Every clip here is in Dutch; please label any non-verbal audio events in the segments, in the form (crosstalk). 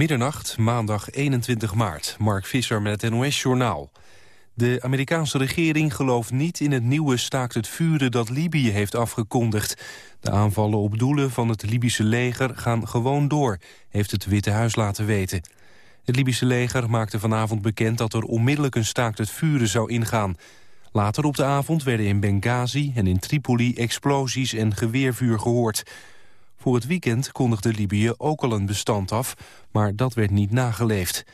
Middernacht, maandag 21 maart. Mark Visser met het NOS-journaal. De Amerikaanse regering gelooft niet in het nieuwe staakt het vuren dat Libië heeft afgekondigd. De aanvallen op doelen van het Libische leger gaan gewoon door, heeft het Witte Huis laten weten. Het Libische leger maakte vanavond bekend dat er onmiddellijk een staakt het vuren zou ingaan. Later op de avond werden in Benghazi en in Tripoli explosies en geweervuur gehoord. Voor het weekend kondigde Libië ook al een bestand af, maar dat werd niet nageleefd.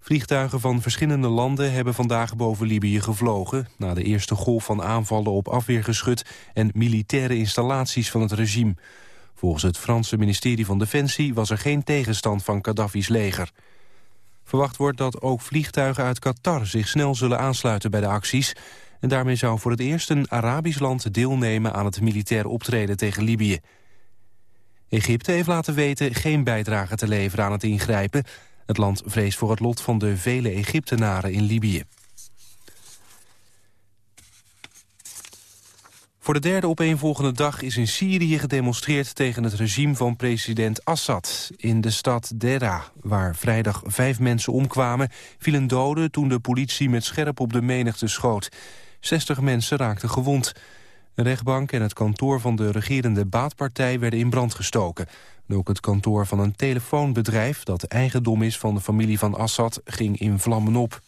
Vliegtuigen van verschillende landen hebben vandaag boven Libië gevlogen... na de eerste golf van aanvallen op afweergeschut... en militaire installaties van het regime. Volgens het Franse ministerie van Defensie was er geen tegenstand van Gaddafi's leger. Verwacht wordt dat ook vliegtuigen uit Qatar zich snel zullen aansluiten bij de acties... en daarmee zou voor het eerst een Arabisch land deelnemen aan het militair optreden tegen Libië. Egypte heeft laten weten geen bijdrage te leveren aan het ingrijpen. Het land vreest voor het lot van de vele Egyptenaren in Libië. Voor de derde opeenvolgende dag is in Syrië gedemonstreerd tegen het regime van president Assad. In de stad Dera, waar vrijdag vijf mensen omkwamen, vielen doden toen de politie met scherp op de menigte schoot. 60 mensen raakten gewond. Een rechtbank en het kantoor van de regerende baatpartij werden in brand gestoken. ook het kantoor van een telefoonbedrijf dat eigendom is van de familie van Assad ging in vlammen op.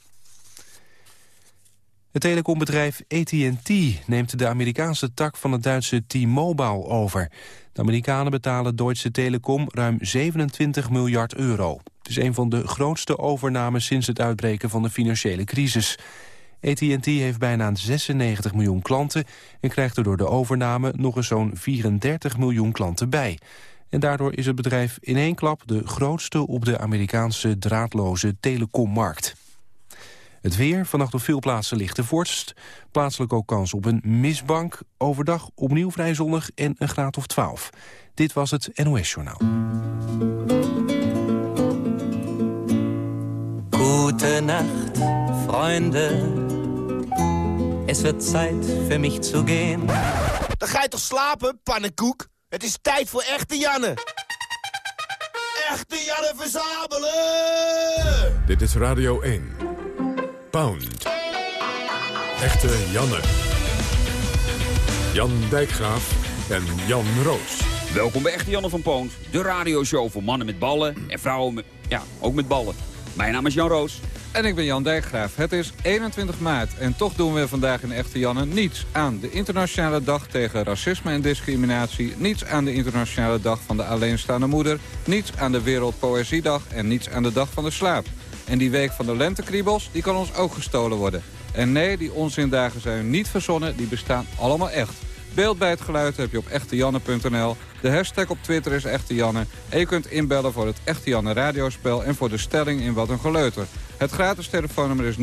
Het telecombedrijf AT&T neemt de Amerikaanse tak van het Duitse T-Mobile over. De Amerikanen betalen Deutsche Telekom ruim 27 miljard euro. Het is een van de grootste overnames sinds het uitbreken van de financiële crisis. AT&T heeft bijna 96 miljoen klanten... en krijgt er door de overname nog eens zo'n 34 miljoen klanten bij. En daardoor is het bedrijf in één klap de grootste op de Amerikaanse draadloze telecommarkt. Het weer, vannacht op veel plaatsen lichte vorst. Plaatselijk ook kans op een misbank. Overdag opnieuw vrij zonnig en een graad of 12. Dit was het NOS Journaal. Goedenacht, vrienden. Es wird Zeit für mich zu gehen. Dan ga je toch slapen, pannenkoek? Het is tijd voor echte Janne. Echte Janne verzamelen! Dit is Radio 1. Pound. Echte Janne. Jan Dijkgraaf en Jan Roos. Welkom bij Echte Janne van Poont. De radioshow voor mannen met ballen en vrouwen met, ja, ook met ballen. Mijn naam is Jan Roos. En ik ben Jan Dijkgraaf. Het is 21 maart en toch doen we vandaag in Echte Janne niets aan de internationale dag tegen racisme en discriminatie, niets aan de internationale dag van de alleenstaande moeder, niets aan de Wereldpoëziedag en niets aan de dag van de slaap. En die week van de lentekriebels, die kan ons ook gestolen worden. En nee, die onzindagen zijn niet verzonnen, die bestaan allemaal echt. Beeld bij het geluid heb je op echtejanne.nl. De hashtag op Twitter is Echte Janne. En je kunt inbellen voor het Echte Janne radiospel... en voor de stelling in Wat een Geleuter. Het gratis telefoonnummer is 0800-1121.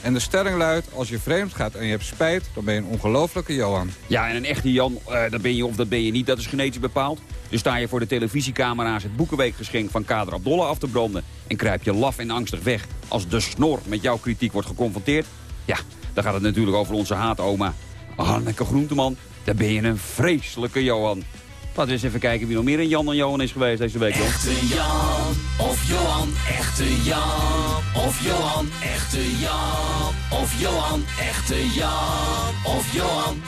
En de stelling luidt, als je vreemd gaat en je hebt spijt... dan ben je een ongelofelijke Johan. Ja, en een echte Jan, uh, dat ben je of dat ben je niet. Dat is genetisch bepaald. Dus sta je voor de televisiecamera's het Boekenweekgeschenk van Kader Abdollah af te branden... en kruip je laf en angstig weg als de snor met jouw kritiek wordt geconfronteerd... ja, dan gaat het natuurlijk over onze haatoma Hanneke Groenteman, daar ben je een vreselijke Johan. Laten we eens even kijken wie nog meer een Jan en Johan is geweest deze week. Joh. Echte Jan of Johan, echte Jan of Johan, echte Jan of Johan, echte Jan of Johan.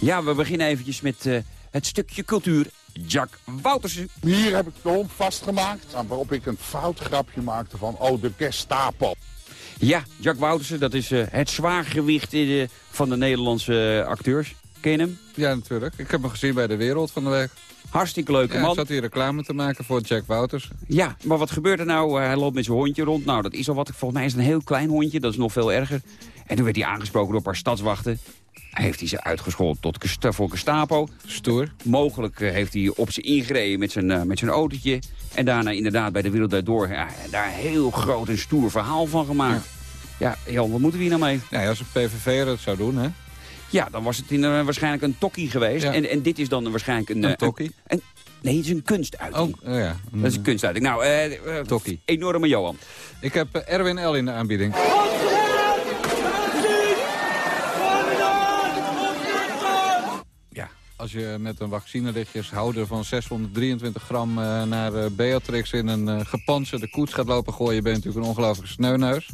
Ja, we beginnen eventjes met uh, het stukje cultuur. Jack Woutersen. Hier heb ik de hond vastgemaakt, waarop ik een foutgrapje maakte van, oh, de Gestapo. Ja, Jack Woutersen, dat is uh, het zwaargewicht van de Nederlandse uh, acteurs. Ken je hem? Ja, natuurlijk. Ik heb hem gezien bij De Wereld van de Week. Hartstikke leuke ja, man. zat hier reclame te maken voor Jack Wouters. Ja, maar wat gebeurt er nou? Uh, hij loopt met zijn hondje rond. Nou, dat is al wat. Volgens mij is het een heel klein hondje. Dat is nog veel erger. En toen werd hij aangesproken door een paar stadswachten. Heeft hij ze uitgescholden tot voor Gestapo. Stoer. Mogelijk uh, heeft hij op ze ingereden met zijn, uh, met zijn autootje. En daarna inderdaad bij de Wereld Door ja, daar een heel groot en stoer verhaal van gemaakt. Ja. Ja, Jan, wat moeten we hier nou mee? Ja, als een PVV dat zou doen, hè? Ja, dan was het in, uh, waarschijnlijk een tokkie geweest. Ja. En, en dit is dan waarschijnlijk een... Een uh, tokkie? Een, nee, het is een kunstuiting. Oh, ja. Dat is een kunstuiting. Nou, uh, tokkie. Enorme Johan. Ik heb Erwin L. in de aanbieding. Als je met een vaccinelichtjeshouder van 623 gram eh, naar eh, Beatrix in een uh, gepantserde koets gaat lopen gooien, ben je natuurlijk een ongelooflijke sneuneus.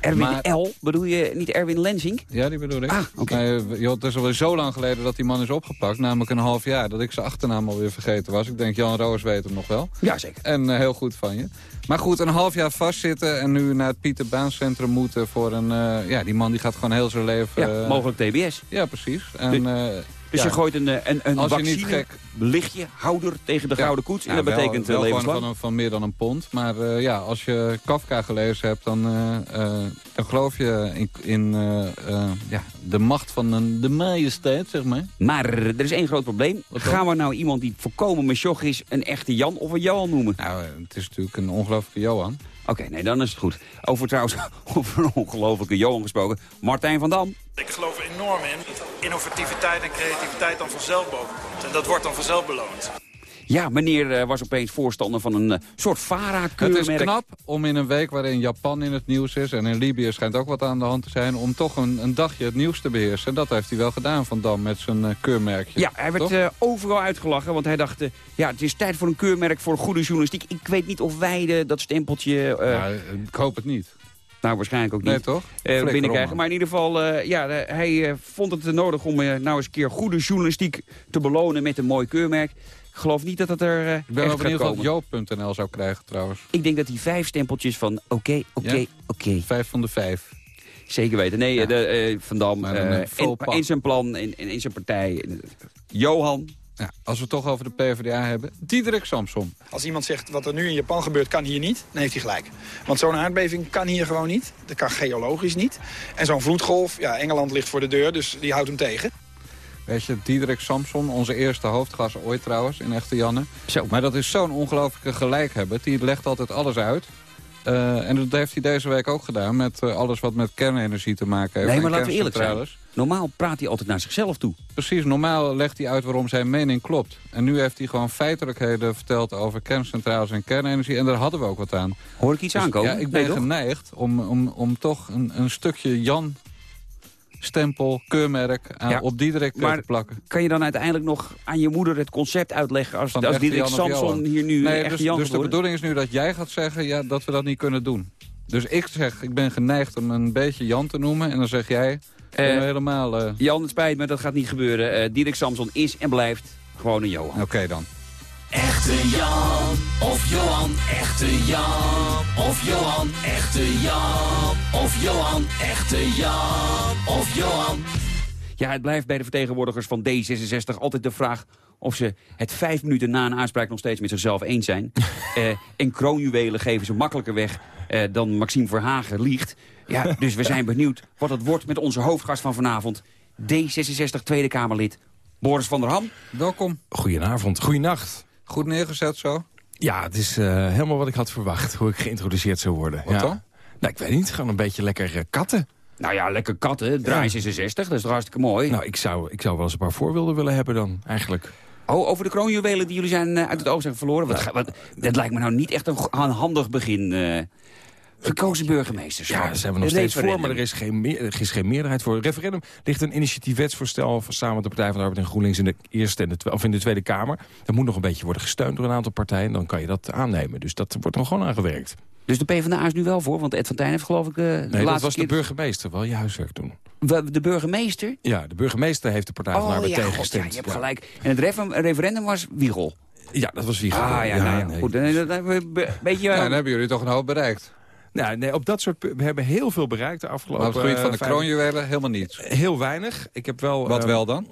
Erwin Maar- L, bedoel je niet Erwin Lenzing? Ja, die bedoel ik. Ah, oké. Het is alweer zo lang geleden dat die man is opgepakt. Namelijk een half jaar. Dat ik zijn achternaam alweer vergeten was. Ik denk, Jan Roos weet hem nog wel. Ja, zeker. En eh, heel goed van je. Maar goed, een half jaar vastzitten en nu naar het Pieter Baan Centrum moeten voor een... eh, ja, die man die gaat gewoon heel zijn leven... Ja, eh, mogelijk TBS. Ja, precies. En, eh, Dus ja, je gooit een, eh, een, een Als niet gek- lichtje, houder tegen de Ja. gouden koets. En Ja, dat wel- betekent wel eh, gewoon levenslang. van, een- van meer dan een pond. Maar eh, ja, als je Kafka gelezen hebt, dan, eh, eh, dan geloof je in, in eh, eh, ja, de macht van een, de majesteit, zeg maar. Maar er is één groot probleem. Wat dan? Gaan we nou iemand die volkomen mesjog is... een echte Jan of een Johan noemen? Nou, het is natuurlijk een ongelooflijke Johan. Oké, nee, dan is het goed. Over trouwens, (laughs) over een ongelofelijke Johan gesproken. Martijn van Dam. Ik geloof enorm in innovativiteit en creativiteit dan vanzelf boven komt. En dat wordt dan vanzelf beloond. Ja, meneer eh, was opeens voorstander van een eh, soort Het Vara-keurmerk. is knap om in een week waarin Japan in het nieuws is... en in Libië schijnt ook wat aan de hand te zijn... om toch een, een dagje het nieuws te beheersen. En dat heeft hij wel gedaan, Van Dam, met zijn eh, keurmerkje. Ja, hij werd eh, overal uitgelachen, want hij dacht... ja, het is tijd voor een keurmerk voor goede journalistiek. Ik weet niet of wij de, dat stempeltje... eh, Nou, ik hoop het niet. Nou, waarschijnlijk ook niet. Nee, toch? op, binnenkrijgen. Maar in ieder geval, eh, ja, hij eh, vond het nodig om nou eens een keer goede journalistiek te belonen met een mooi keurmerk. Ik geloof niet dat het er Ik ben wel benieuwd wat. Joop.nl zou krijgen, trouwens. Ik denk dat hij vijf stempeltjes van oké, oké, oké. Vijf van de vijf. Zeker weten. Nee, Ja. de, Van Dam, in, zijn plan, in, in, in zijn partij. Johan, Ja, als we het toch over de PvdA hebben. Diederik Samson. Als iemand zegt wat er nu in Japan gebeurt kan hier niet, dan heeft hij gelijk. Want zo'n aardbeving kan hier gewoon niet. Dat kan geologisch niet. En zo'n vloedgolf, ja, Engeland ligt voor de deur, dus die houdt hem tegen. Weet je, Diederik Samson, onze eerste hoofdgast ooit trouwens, in Echte Janne. Zo. Maar dat is zo'n ongelofelijke gelijkhebber. Die legt altijd alles uit. Eh, en dat heeft hij deze week ook gedaan met eh, alles wat met kernenergie te maken heeft. Nee, maar laten we eerlijk zijn. normaal praat hij altijd naar zichzelf toe. Precies, normaal legt hij uit waarom zijn mening klopt. En nu heeft hij gewoon feitelijkheden verteld over kerncentrales en kernenergie. En daar hadden we ook wat aan. Hoor ik iets Dus, aankomen? Ja, ik ben Nee, geneigd om, om, om toch een, een stukje Jan stempel, keurmerk aan, Ja, op Diederik maar- te plakken. Kan je dan uiteindelijk nog aan je moeder het concept uitleggen... als, Van als Diederik Samson hier nu Nee, echt dus, dus de bedoeling is nu dat jij gaat zeggen ja, dat we dat niet kunnen doen. Dus ik zeg, ik ben geneigd om een beetje Jan te noemen. En dan zeg jij, Eh, helemaal... eh, Jan, het spijt me, dat gaat niet gebeuren. Diederik Samson is en blijft gewoon een Johan. Oké dan. Echte Jan of Johan, echte Jan of Johan, echte Jan of Johan, echte Jan of Johan. Ja, het blijft bij de vertegenwoordigers van D66 altijd de vraag... of ze het vijf minuten na een aanspraak nog steeds met zichzelf eens zijn. (laughs) Eh, en kroonjuwelen geven ze makkelijker weg eh, dan Maxime Verhagen liegt. Ja, (laughs) dus we zijn benieuwd wat het wordt met onze hoofdgast van vanavond. D66 Tweede Kamerlid Boris van der Ham. Welkom. Goedenavond, goeienacht. Goed neergezet zo. Ja, het is eh, helemaal wat ik had verwacht, hoe ik geïntroduceerd zou worden. Wat ja. dan? Nou, ik weet niet, gewoon een beetje lekker eh, katten. Nou ja, lekker katten. Draai 66, dat is toch hartstikke mooi. Nou, ik zou, ik zou wel eens een paar voorbeelden willen hebben dan, eigenlijk. Oh, over de kroonjuwelen die jullie zijn, eh, uit het oog zijn verloren. Wat, wat, dat lijkt me nou niet echt een, een handig begin. Eh gekozen burgemeesters. Ja, daar zijn we nog steeds voor, maar er is, geen meer, er is geen meerderheid voor. Referendum ligt een initiatiefwetsvoorstel van samen met de Partij van de Arbeid en GroenLinks in de, eerste en de, of in de Tweede Kamer. Dat moet nog een beetje worden gesteund door een aantal partijen. En dan kan je dat aannemen. Dus dat wordt er gewoon aangewerkt. Dus de PvdA is nu wel voor, want Ed van Tijn heeft geloof ik... eh, de Nee, dat was de burgemeester. Wel je huiswerk doen. De burgemeester? Ja, de burgemeester heeft de Partij van de Oh Arbeid ja, god, ja, tegengestemd. je hebt Ja. gelijk. En het refer- referendum was Wiegel. Ja, dat was wie. Ah ja, nou ja, nee. goed. Dan, dan, dan- een beetje... Ja, eh, dan hebben jullie toch een hoop bereikt. Nou, nee, op dat soort... We hebben heel veel bereikt de Maar afgelopen... op het gebied van de eh, kroonjuwelen helemaal niets. Heel weinig. Ik heb wel... Wat eh, wel dan?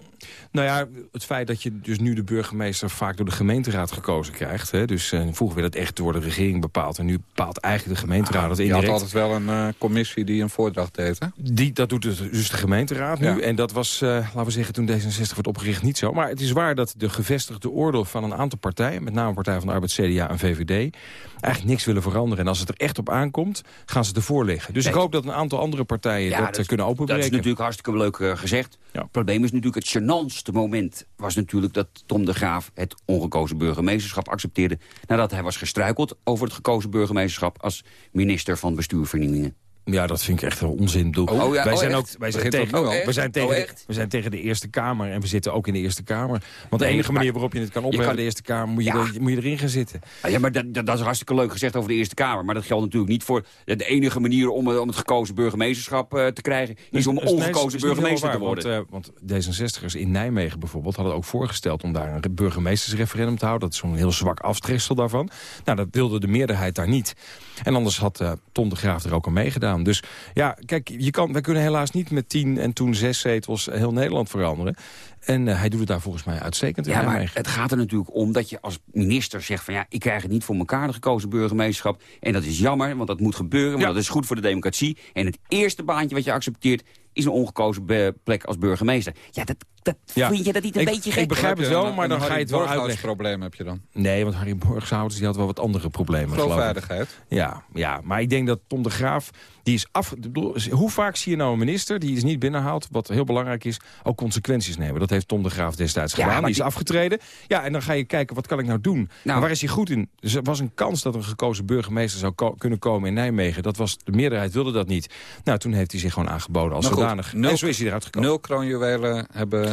Nou ja, het feit dat je dus nu de burgemeester vaak door de gemeenteraad gekozen krijgt. Hè, dus eh, vroeger werd het echt door de regering bepaald. En nu bepaalt eigenlijk de gemeenteraad het Je had indirect. altijd wel een eh, commissie die een voordracht deed, hè? Die, dat doet dus dus de gemeenteraad nu. Ja. En dat was, eh, laten we zeggen, toen D66 werd opgericht niet zo. Maar het is waar dat de gevestigde oordeel van een aantal partijen... met name Partij van de Arbeid, CDA en VVD... eigenlijk niks willen veranderen. En als het er echt op aankomt, gaan ze ervoor liggen. Dus Nee. ik hoop dat een aantal andere partijen Ja, dat, dat is- kunnen Dat openbreken. is natuurlijk hartstikke leuk gezegd. Ja. Het probleem is natuurlijk het gênantste moment... was natuurlijk dat Tom de Graaf het ongekozen burgemeesterschap accepteerde... nadat hij was gestruikeld over het gekozen burgemeesterschap... als minister van bestuurvernieuwingen. Ja, dat vind ik echt wel onzin. Oh, ja, wij, oh, zijn ook, wij, zijn tegen, we, zijn Oh, tegen, de- we zijn tegen de Eerste Kamer en we zitten ook in de Eerste Kamer. Want de Nee, enige manier waarop je het kan opheffen, kan- de Eerste Kamer, moet je, Ja. er- moet je erin gaan zitten. Ah, Ja, maar dat, dat, dat is hartstikke leuk gezegd over de Eerste Kamer. Maar dat geldt natuurlijk niet voor de enige manier om, eh, om het gekozen burgemeesterschap eh, te krijgen. Is om Dus- nee, ongekozen burgemeester te worden. Want, eh, want D66'ers in Nijmegen bijvoorbeeld hadden ook voorgesteld... om daar een burgemeestersreferendum te houden. Dat is zo'n heel zwak aftreksel daarvan. Nou, dat wilde de meerderheid daar niet. En anders had eh, Tom de Graaf er ook aan meegedaan. Dus ja, kijk, je kan, wij kunnen helaas niet met tien en toen zes zetels heel Nederland veranderen. En eh, hij doet het daar volgens mij uitstekend in Ja, maar Nijmegen. het gaat er natuurlijk om dat je als minister zegt van ja, ik krijg het niet voor elkaar de gekozen burgemeesterschap. En dat is jammer, want dat moet gebeuren, want Ja. dat is goed voor de democratie. En het eerste baantje wat je accepteert is een ongekozen plek als burgemeester. Ja, dat, dat Ja. vind je dat niet een Ik- beetje ik gek? begrijp het wel, maar dan ga je het wel uitleggen. probleem heb je dan. Nee, want Harry Borgshouders die had wel wat andere problemen. geloof ik. Geloofwaardigheid. Ja, ja, maar ik denk dat Tom de Graaf, die is af... ik hoe vaak zie je nou een minister die is niet binnenhaalt... wat heel belangrijk is, ook consequenties nemen. Dat heeft Tom de Graaf destijds Ja, gedaan. Die is die- afgetreden. Ja, en dan ga je kijken, wat kan ik nou doen? Nou. En waar is hij goed in? Dus er was een kans dat een gekozen burgemeester zou ko- kunnen komen in Nijmegen. Dat was, de meerderheid wilde dat niet. Nou, toen heeft hij zich gewoon aangeboden als Nou goed, zodanig. nul- en zo is hij eruit gekomen. Nul kroonjuwelen hebben...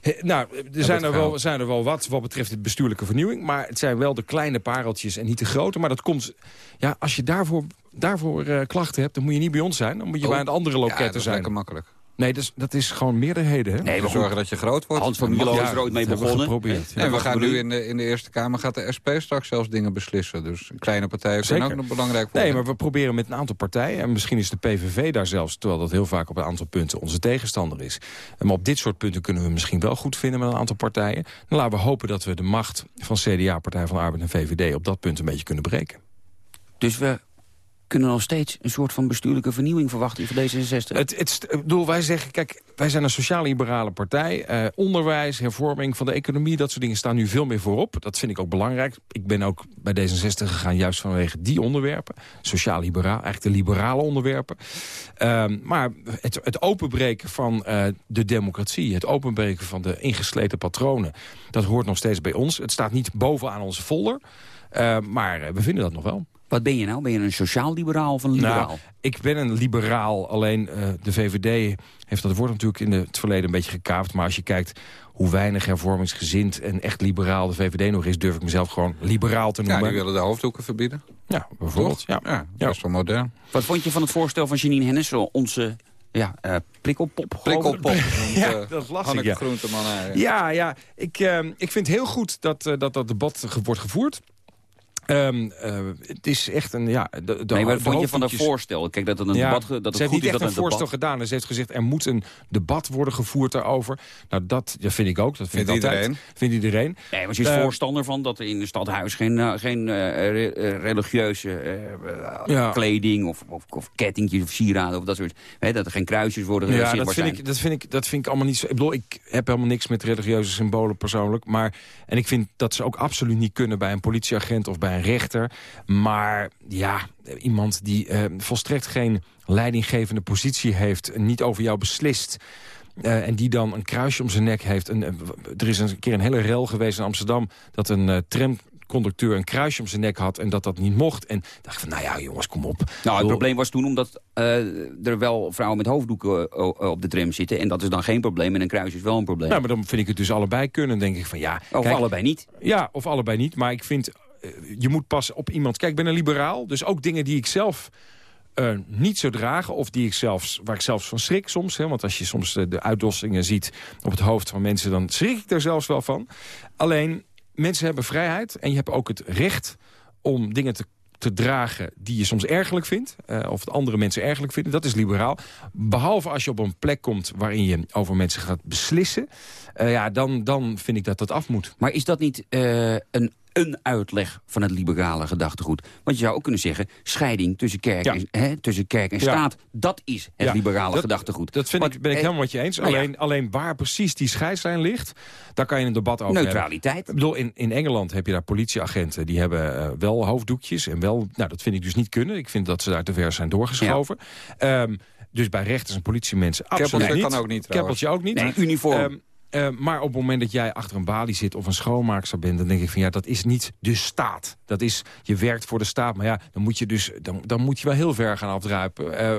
He, nou, er zijn er, wel, zijn er wel wat wat betreft de bestuurlijke vernieuwing. Maar het zijn wel de kleine pareltjes en niet de grote. Maar dat komt... Ja, als je daarvoor, daarvoor eh, klachten hebt, dan moet je niet bij ons zijn. Dan moet je Oh. bij de andere Ja, dat loketten is zijn. lekker makkelijk. Nee, dat is, dat is gewoon meerderheden. Hè? Nee, We zorgen dat je groot wordt. Hans van Milo is er ooit mee we begonnen. geprobeerd. ja. En we gaan nu in de, in de Eerste Kamer gaat de SP straks zelfs dingen beslissen. Dus kleine partijen Zeker. ook nog belangrijk worden. Nee, maar we proberen met een aantal partijen... en misschien is de PVV daar zelfs... terwijl dat heel vaak op een aantal punten onze tegenstander is. Maar op dit soort punten kunnen we misschien wel goed vinden... met een aantal partijen. Dan laten we hopen dat we de macht van CDA, Partij van de Arbeid en VVD... op dat punt een beetje kunnen breken. Dus we kunnen nog steeds een soort van bestuurlijke vernieuwing verwachten van D66. Het, het, bedoel, wij zeggen, kijk, wij zijn een sociaal-liberale partij. Eh, onderwijs, hervorming van de economie, dat soort dingen staan nu veel meer voorop. Dat vind ik ook belangrijk. Ik ben ook bij D66 gegaan juist vanwege die onderwerpen. Sociaal-liberaal, eigenlijk de liberale onderwerpen. Ehm, maar het, het openbreken van eh, de democratie, het openbreken van de ingesleten patronen... dat hoort nog steeds bij ons. Het staat niet bovenaan onze folder. Eh, maar eh, we vinden dat nog wel. Wat ben je nou? Ben je een sociaal-liberaal of een liberaal? Nou, ik ben een liberaal, alleen eh, de VVD heeft dat woord natuurlijk in het verleden een beetje gekaapt. Maar als je kijkt hoe weinig hervormingsgezind en echt liberaal de VVD nog is... durf ik mezelf gewoon liberaal te Ja, noemen. die willen de hoofddoeken verbieden. Ja, bijvoorbeeld. Ja. Ja, best wel modern. Wat vond je van het voorstel van Janine Hennis, onze ja, eh, prikkelpop? Prikkelpop. (laughs) Ja, eh, dat las ik, Hanneke ja. Groenteman. Ja, ja. Ik, ik vind heel goed dat dat, dat, dat debat ge- wordt gevoerd. Ehm, eh, het is echt een... Ja, de, de, Nee, maar vond je van dat voorstel? Kijk, dat het een Ja, debat... Dat ze het heeft goed niet is echt dat een een voorstel debat... gedaan. Ze heeft gezegd, er moet een debat worden gevoerd daarover. Nou, dat, dat vind ik ook. Dat vindt, Vindt altijd. iedereen. Vindt iedereen. Nee, maar ze is Eh, voorstander van dat er in het stadhuis geen, eh, geen re- religieuze Ja. kleding of, of, of kettingjes of sieraden of dat soort... Hè, dat er geen kruisjes worden Ja, dat vind, zijn. ik, dat, vind ik, dat vind ik allemaal niet zo... Ik bedoel, ik heb helemaal niks met religieuze symbolen persoonlijk. Maar, en ik vind dat ze ook absoluut niet kunnen bij een politieagent of bij een rechter. Maar ja, iemand die eh, volstrekt geen leidinggevende positie heeft... niet over jou beslist... eh, en die dan een kruisje om zijn nek heeft. Eh, er is een keer een hele rel geweest in Amsterdam... dat een tramconducteur een kruisje om zijn nek had... en dat dat niet mocht. En dacht ik van, nou ja, jongens, kom op. Nou, het probleem was toen omdat er wel vrouwen met hoofddoeken op de tram zitten. En dat is dan geen probleem en een kruis is wel een probleem. Nou, maar dan vind ik het dus allebei kunnen. Denk ik van ja... of kijk, allebei niet. Ja, of allebei niet. Maar ik vind, je moet pas op iemand... Kijk, ik ben een liberaal, dus ook dingen die ik zelf eh, niet zou dragen... of die ik zelfs, waar ik zelfs van schrik soms. Hè, want als je soms eh, de uitdossingen ziet op het hoofd van mensen... dan schrik ik er zelfs wel van. Alleen, mensen hebben vrijheid en je hebt ook het recht om dingen te te dragen die je soms ergerlijk vindt. eh, of andere mensen ergerlijk vinden. Dat is liberaal. Behalve als je op een plek komt waarin je over mensen gaat beslissen. eh, ja, dan, dan vind ik dat dat af moet. Maar is dat niet eh, een, een uitleg van het liberale gedachtegoed? Want je zou ook kunnen zeggen, scheiding tussen kerk, Ja. en, hè, tussen kerk en Ja. staat... dat is het Ja, liberale dat- gedachtegoed. Dat vind ik, ben ik eh, helemaal met je eens. nou ja. alleen, alleen waar precies die scheidslijn ligt, daar kan je een debat over hebben. Neutraliteit. Ik bedoel, in, in Engeland heb je daar politieagenten... die hebben eh, wel hoofddoekjes en wel... Nou, dat vind ik dus niet kunnen. Ik vind dat ze daar te ver zijn doorgeschoven. Ehm, dus bij rechters en politiemensen absoluut Keppeltje niet. kan ook niet, trouwens. Keppeltje ook niet. Nee, uniform. Ehm, Eh, maar op het moment dat jij achter een balie zit of een schoonmaakster bent... dan denk ik van ja, dat is niet de staat. Dat is, je werkt voor de staat. Maar ja, dan moet je dus dan, dan moet je wel heel ver gaan afdruipen. eh,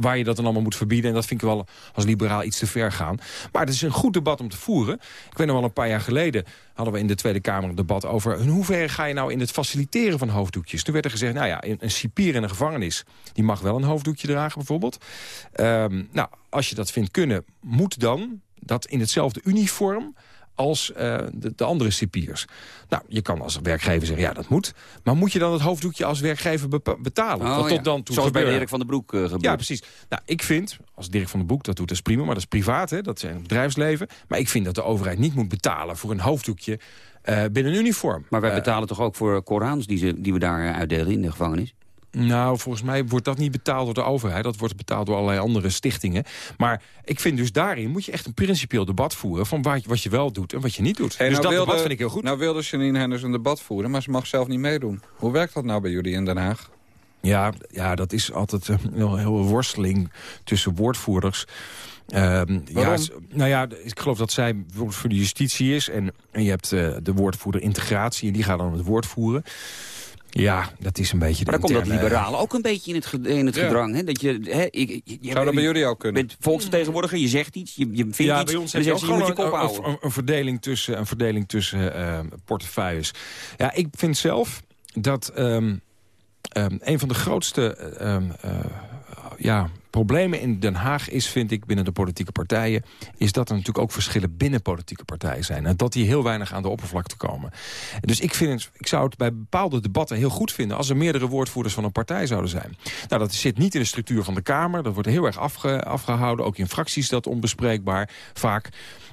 waar je dat dan allemaal moet verbieden. En dat vind ik wel als liberaal iets te ver gaan. Maar het is een goed debat om te voeren. Ik weet nog wel een paar jaar geleden hadden we in de Tweede Kamer een debat over... in hoeverre ga je nou in het faciliteren van hoofddoekjes. Toen werd er gezegd, nou ja, een een cipier in een gevangenis... die mag wel een hoofddoekje dragen bijvoorbeeld. Ehm, nou, als je dat vindt kunnen, moet dan dat in hetzelfde uniform als eh, de, de andere cipiers. Nou, je kan als werkgever zeggen, ja, dat moet. Maar moet je dan het hoofddoekje als werkgever betalen? Oh, ja. tot dan toe Zoals bij gebeurde. Erik van den Broek uh, gebeurt. Ja, precies. Nou, ik vind, als Dirk van den Broek dat doet, dat is prima. Maar dat is privaat, hè? dat is een bedrijfsleven. Maar ik vind dat de overheid niet moet betalen voor een hoofddoekje eh, binnen een uniform. Maar wij betalen toch ook voor Korans die, ze, die we daar uitdelen in de gevangenis? Nou, volgens mij wordt dat niet betaald door de overheid. Dat wordt betaald door allerlei andere stichtingen. Maar ik vind dus daarin moet je echt een principieel debat voeren... van waar, wat je wel doet en wat je niet doet. Hey, dus nou dat wilde- debat vind ik heel goed. Nou wilde Janine Hennis een debat voeren, maar ze mag zelf niet meedoen. Hoe werkt dat nou bij jullie in Den Haag? Ja, ja, dat is altijd een heel, heel worsteling tussen woordvoerders. Ehm, ja, nou ja, ik geloof dat zij bijvoorbeeld voor de justitie is... en, en je hebt eh, de woordvoerder integratie en die gaat dan het woord voeren. Ja, dat is een beetje... Maar de dan komt dat liberale ook een beetje in het, in het Ja. gedrang. Hè? Dat je, hè, ik, je, je- Zou dat bij jullie ook Je kunnen? bent volksvertegenwoordiger, je zegt iets, je, je vindt ja, iets... bij ons heb je ook zeg je, je moet je gewoon kop een, een, een verdeling tussen, een verdeling tussen eh, portefeuilles. Ja, ik vind zelf dat ehm, ehm, een van de grootste ehm, eh, ja, problemen in Den Haag is, vind ik, binnen de politieke partijen... is dat er natuurlijk ook verschillen binnen politieke partijen zijn. En dat die heel weinig aan de oppervlakte komen. Dus ik, vind ik zou het bij bepaalde debatten heel goed vinden... als er meerdere woordvoerders van een partij zouden zijn. Nou, dat zit niet in de structuur van de Kamer. Dat wordt heel erg afge- afgehouden. Ook in fracties dat onbespreekbaar, vaak.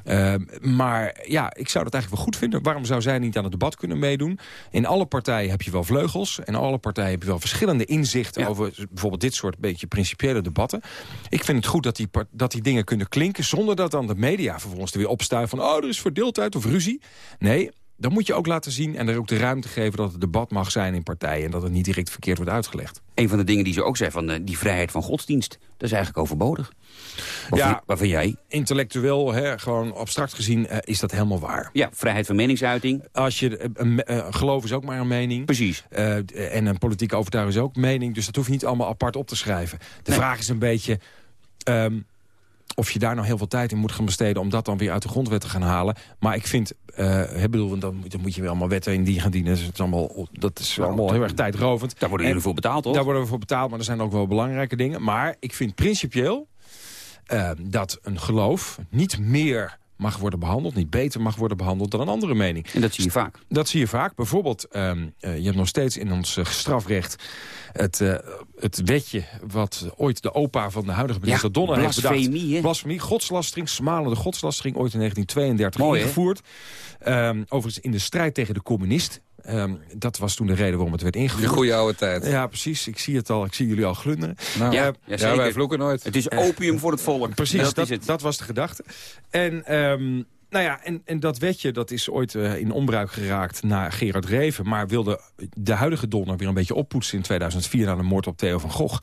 Ehm, maar ja, ik zou dat eigenlijk wel goed vinden. Waarom zou zij niet aan het debat kunnen meedoen? In alle partijen heb je wel vleugels. En in alle partijen heb je wel verschillende inzichten... Ja. over bijvoorbeeld dit soort beetje principiële debatten. Ik vind het goed dat die, dat die dingen kunnen klinken... zonder dat dan de media vervolgens er weer opstuiven van... oh, er is verdeeldheid of ruzie. Nee, dan moet je ook laten zien en er ook de ruimte geven... dat het debat mag zijn in partijen... en dat het niet direct verkeerd wordt uitgelegd. Een van de dingen die ze ook zei, van eh, die vrijheid van godsdienst... dat is eigenlijk overbodig. Ja. vind jij? Intellectueel, hè, gewoon abstract gezien, eh, is dat helemaal waar. Ja, vrijheid van meningsuiting. Als je, een, een geloof is ook maar een mening. Precies. En een politieke overtuiging is ook mening. Dus dat hoef je niet allemaal apart op te schrijven. De Nee. vraag is een beetje... ehm, of je daar nou heel veel tijd in moet gaan besteden... om dat dan weer uit de grondwet te gaan halen. Maar ik vind... ik bedoel, dan, moet- dan moet je weer allemaal wetten in die gaan dienen. Dus het is allemaal, dat is allemaal heel erg tijdrovend. Daar worden En- jullie voor betaald, toch? Daar worden we voor betaald, maar er zijn ook wel belangrijke dingen. Maar ik vind principieel eh, dat een geloof niet meer mag worden behandeld... niet beter mag worden behandeld dan een andere mening. En dat zie je vaak. Dat zie je vaak. Bijvoorbeeld, ehm, eh, je hebt nog steeds in ons strafrecht... Het, eh, het wetje wat ooit de opa van de huidige minister Ja, Donner heeft bedacht. blasfemie? Blasfemie, godslastering, smalende godslastering... ooit in 1932 Mooi, hè? ingevoerd. Ehm, overigens in de strijd tegen de communist. Ehm, dat was toen de reden waarom het werd De ingevoerd. goede oude tijd. Ja, precies. Ik zie het al. Ik zie jullie al glunderen. Nou, Ja, ja, wij vloeken nooit. Het is opium voor het volk. Precies, dat, dat, is het. dat was de gedachte. En, ehm, nou ja, en, en dat wetje dat is ooit eh, in onbruik geraakt na Gerard Reven... maar wilde de huidige Donner weer een beetje oppoetsen in 2004... na de moord op Theo van Gogh.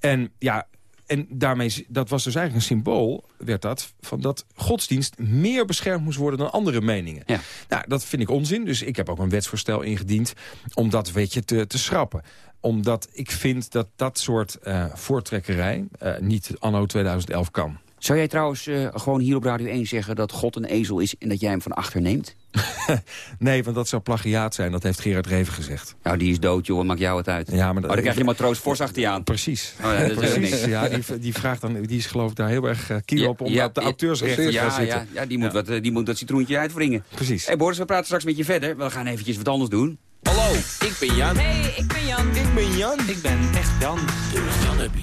En ja, en daarmee, dat was dus eigenlijk een symbool, werd dat... van dat godsdienst meer beschermd moest worden dan andere meningen. Ja. Nou, dat vind ik onzin. Dus ik heb ook een wetsvoorstel ingediend om dat wetje te, te schrappen omdat ik vind dat dat soort eh, voortrekkerij eh, niet anno 2011 kan. Zou jij trouwens eh, gewoon hier op Radio 1 zeggen dat God een ezel is... en dat jij hem van achter neemt? (laughs) Nee, want dat zou plagiaat zijn. Dat heeft Gerard Reven gezegd. Nou, die is dood, joh. Wat maakt jou het uit? Ja, maar Oh, dan krijg je maar troost fors achter je aan. Precies. Oh, ja, dat (laughs) Precies. Ja, die, die vraagt dan, die is geloof ik daar heel erg uh, kiel op om Ja, op de ja, auteursrechten te gaan Ja, zitten. ja, ja, die, moet Wat, eh, die moet dat citroentje uitwringen. Precies. Hé hey Boris, we praten straks met je verder. We gaan eventjes wat anders doen. Hallo, ik ben Jan. Hey, ik ben Jan. Ik ben Jan. Ik ben echt Jan.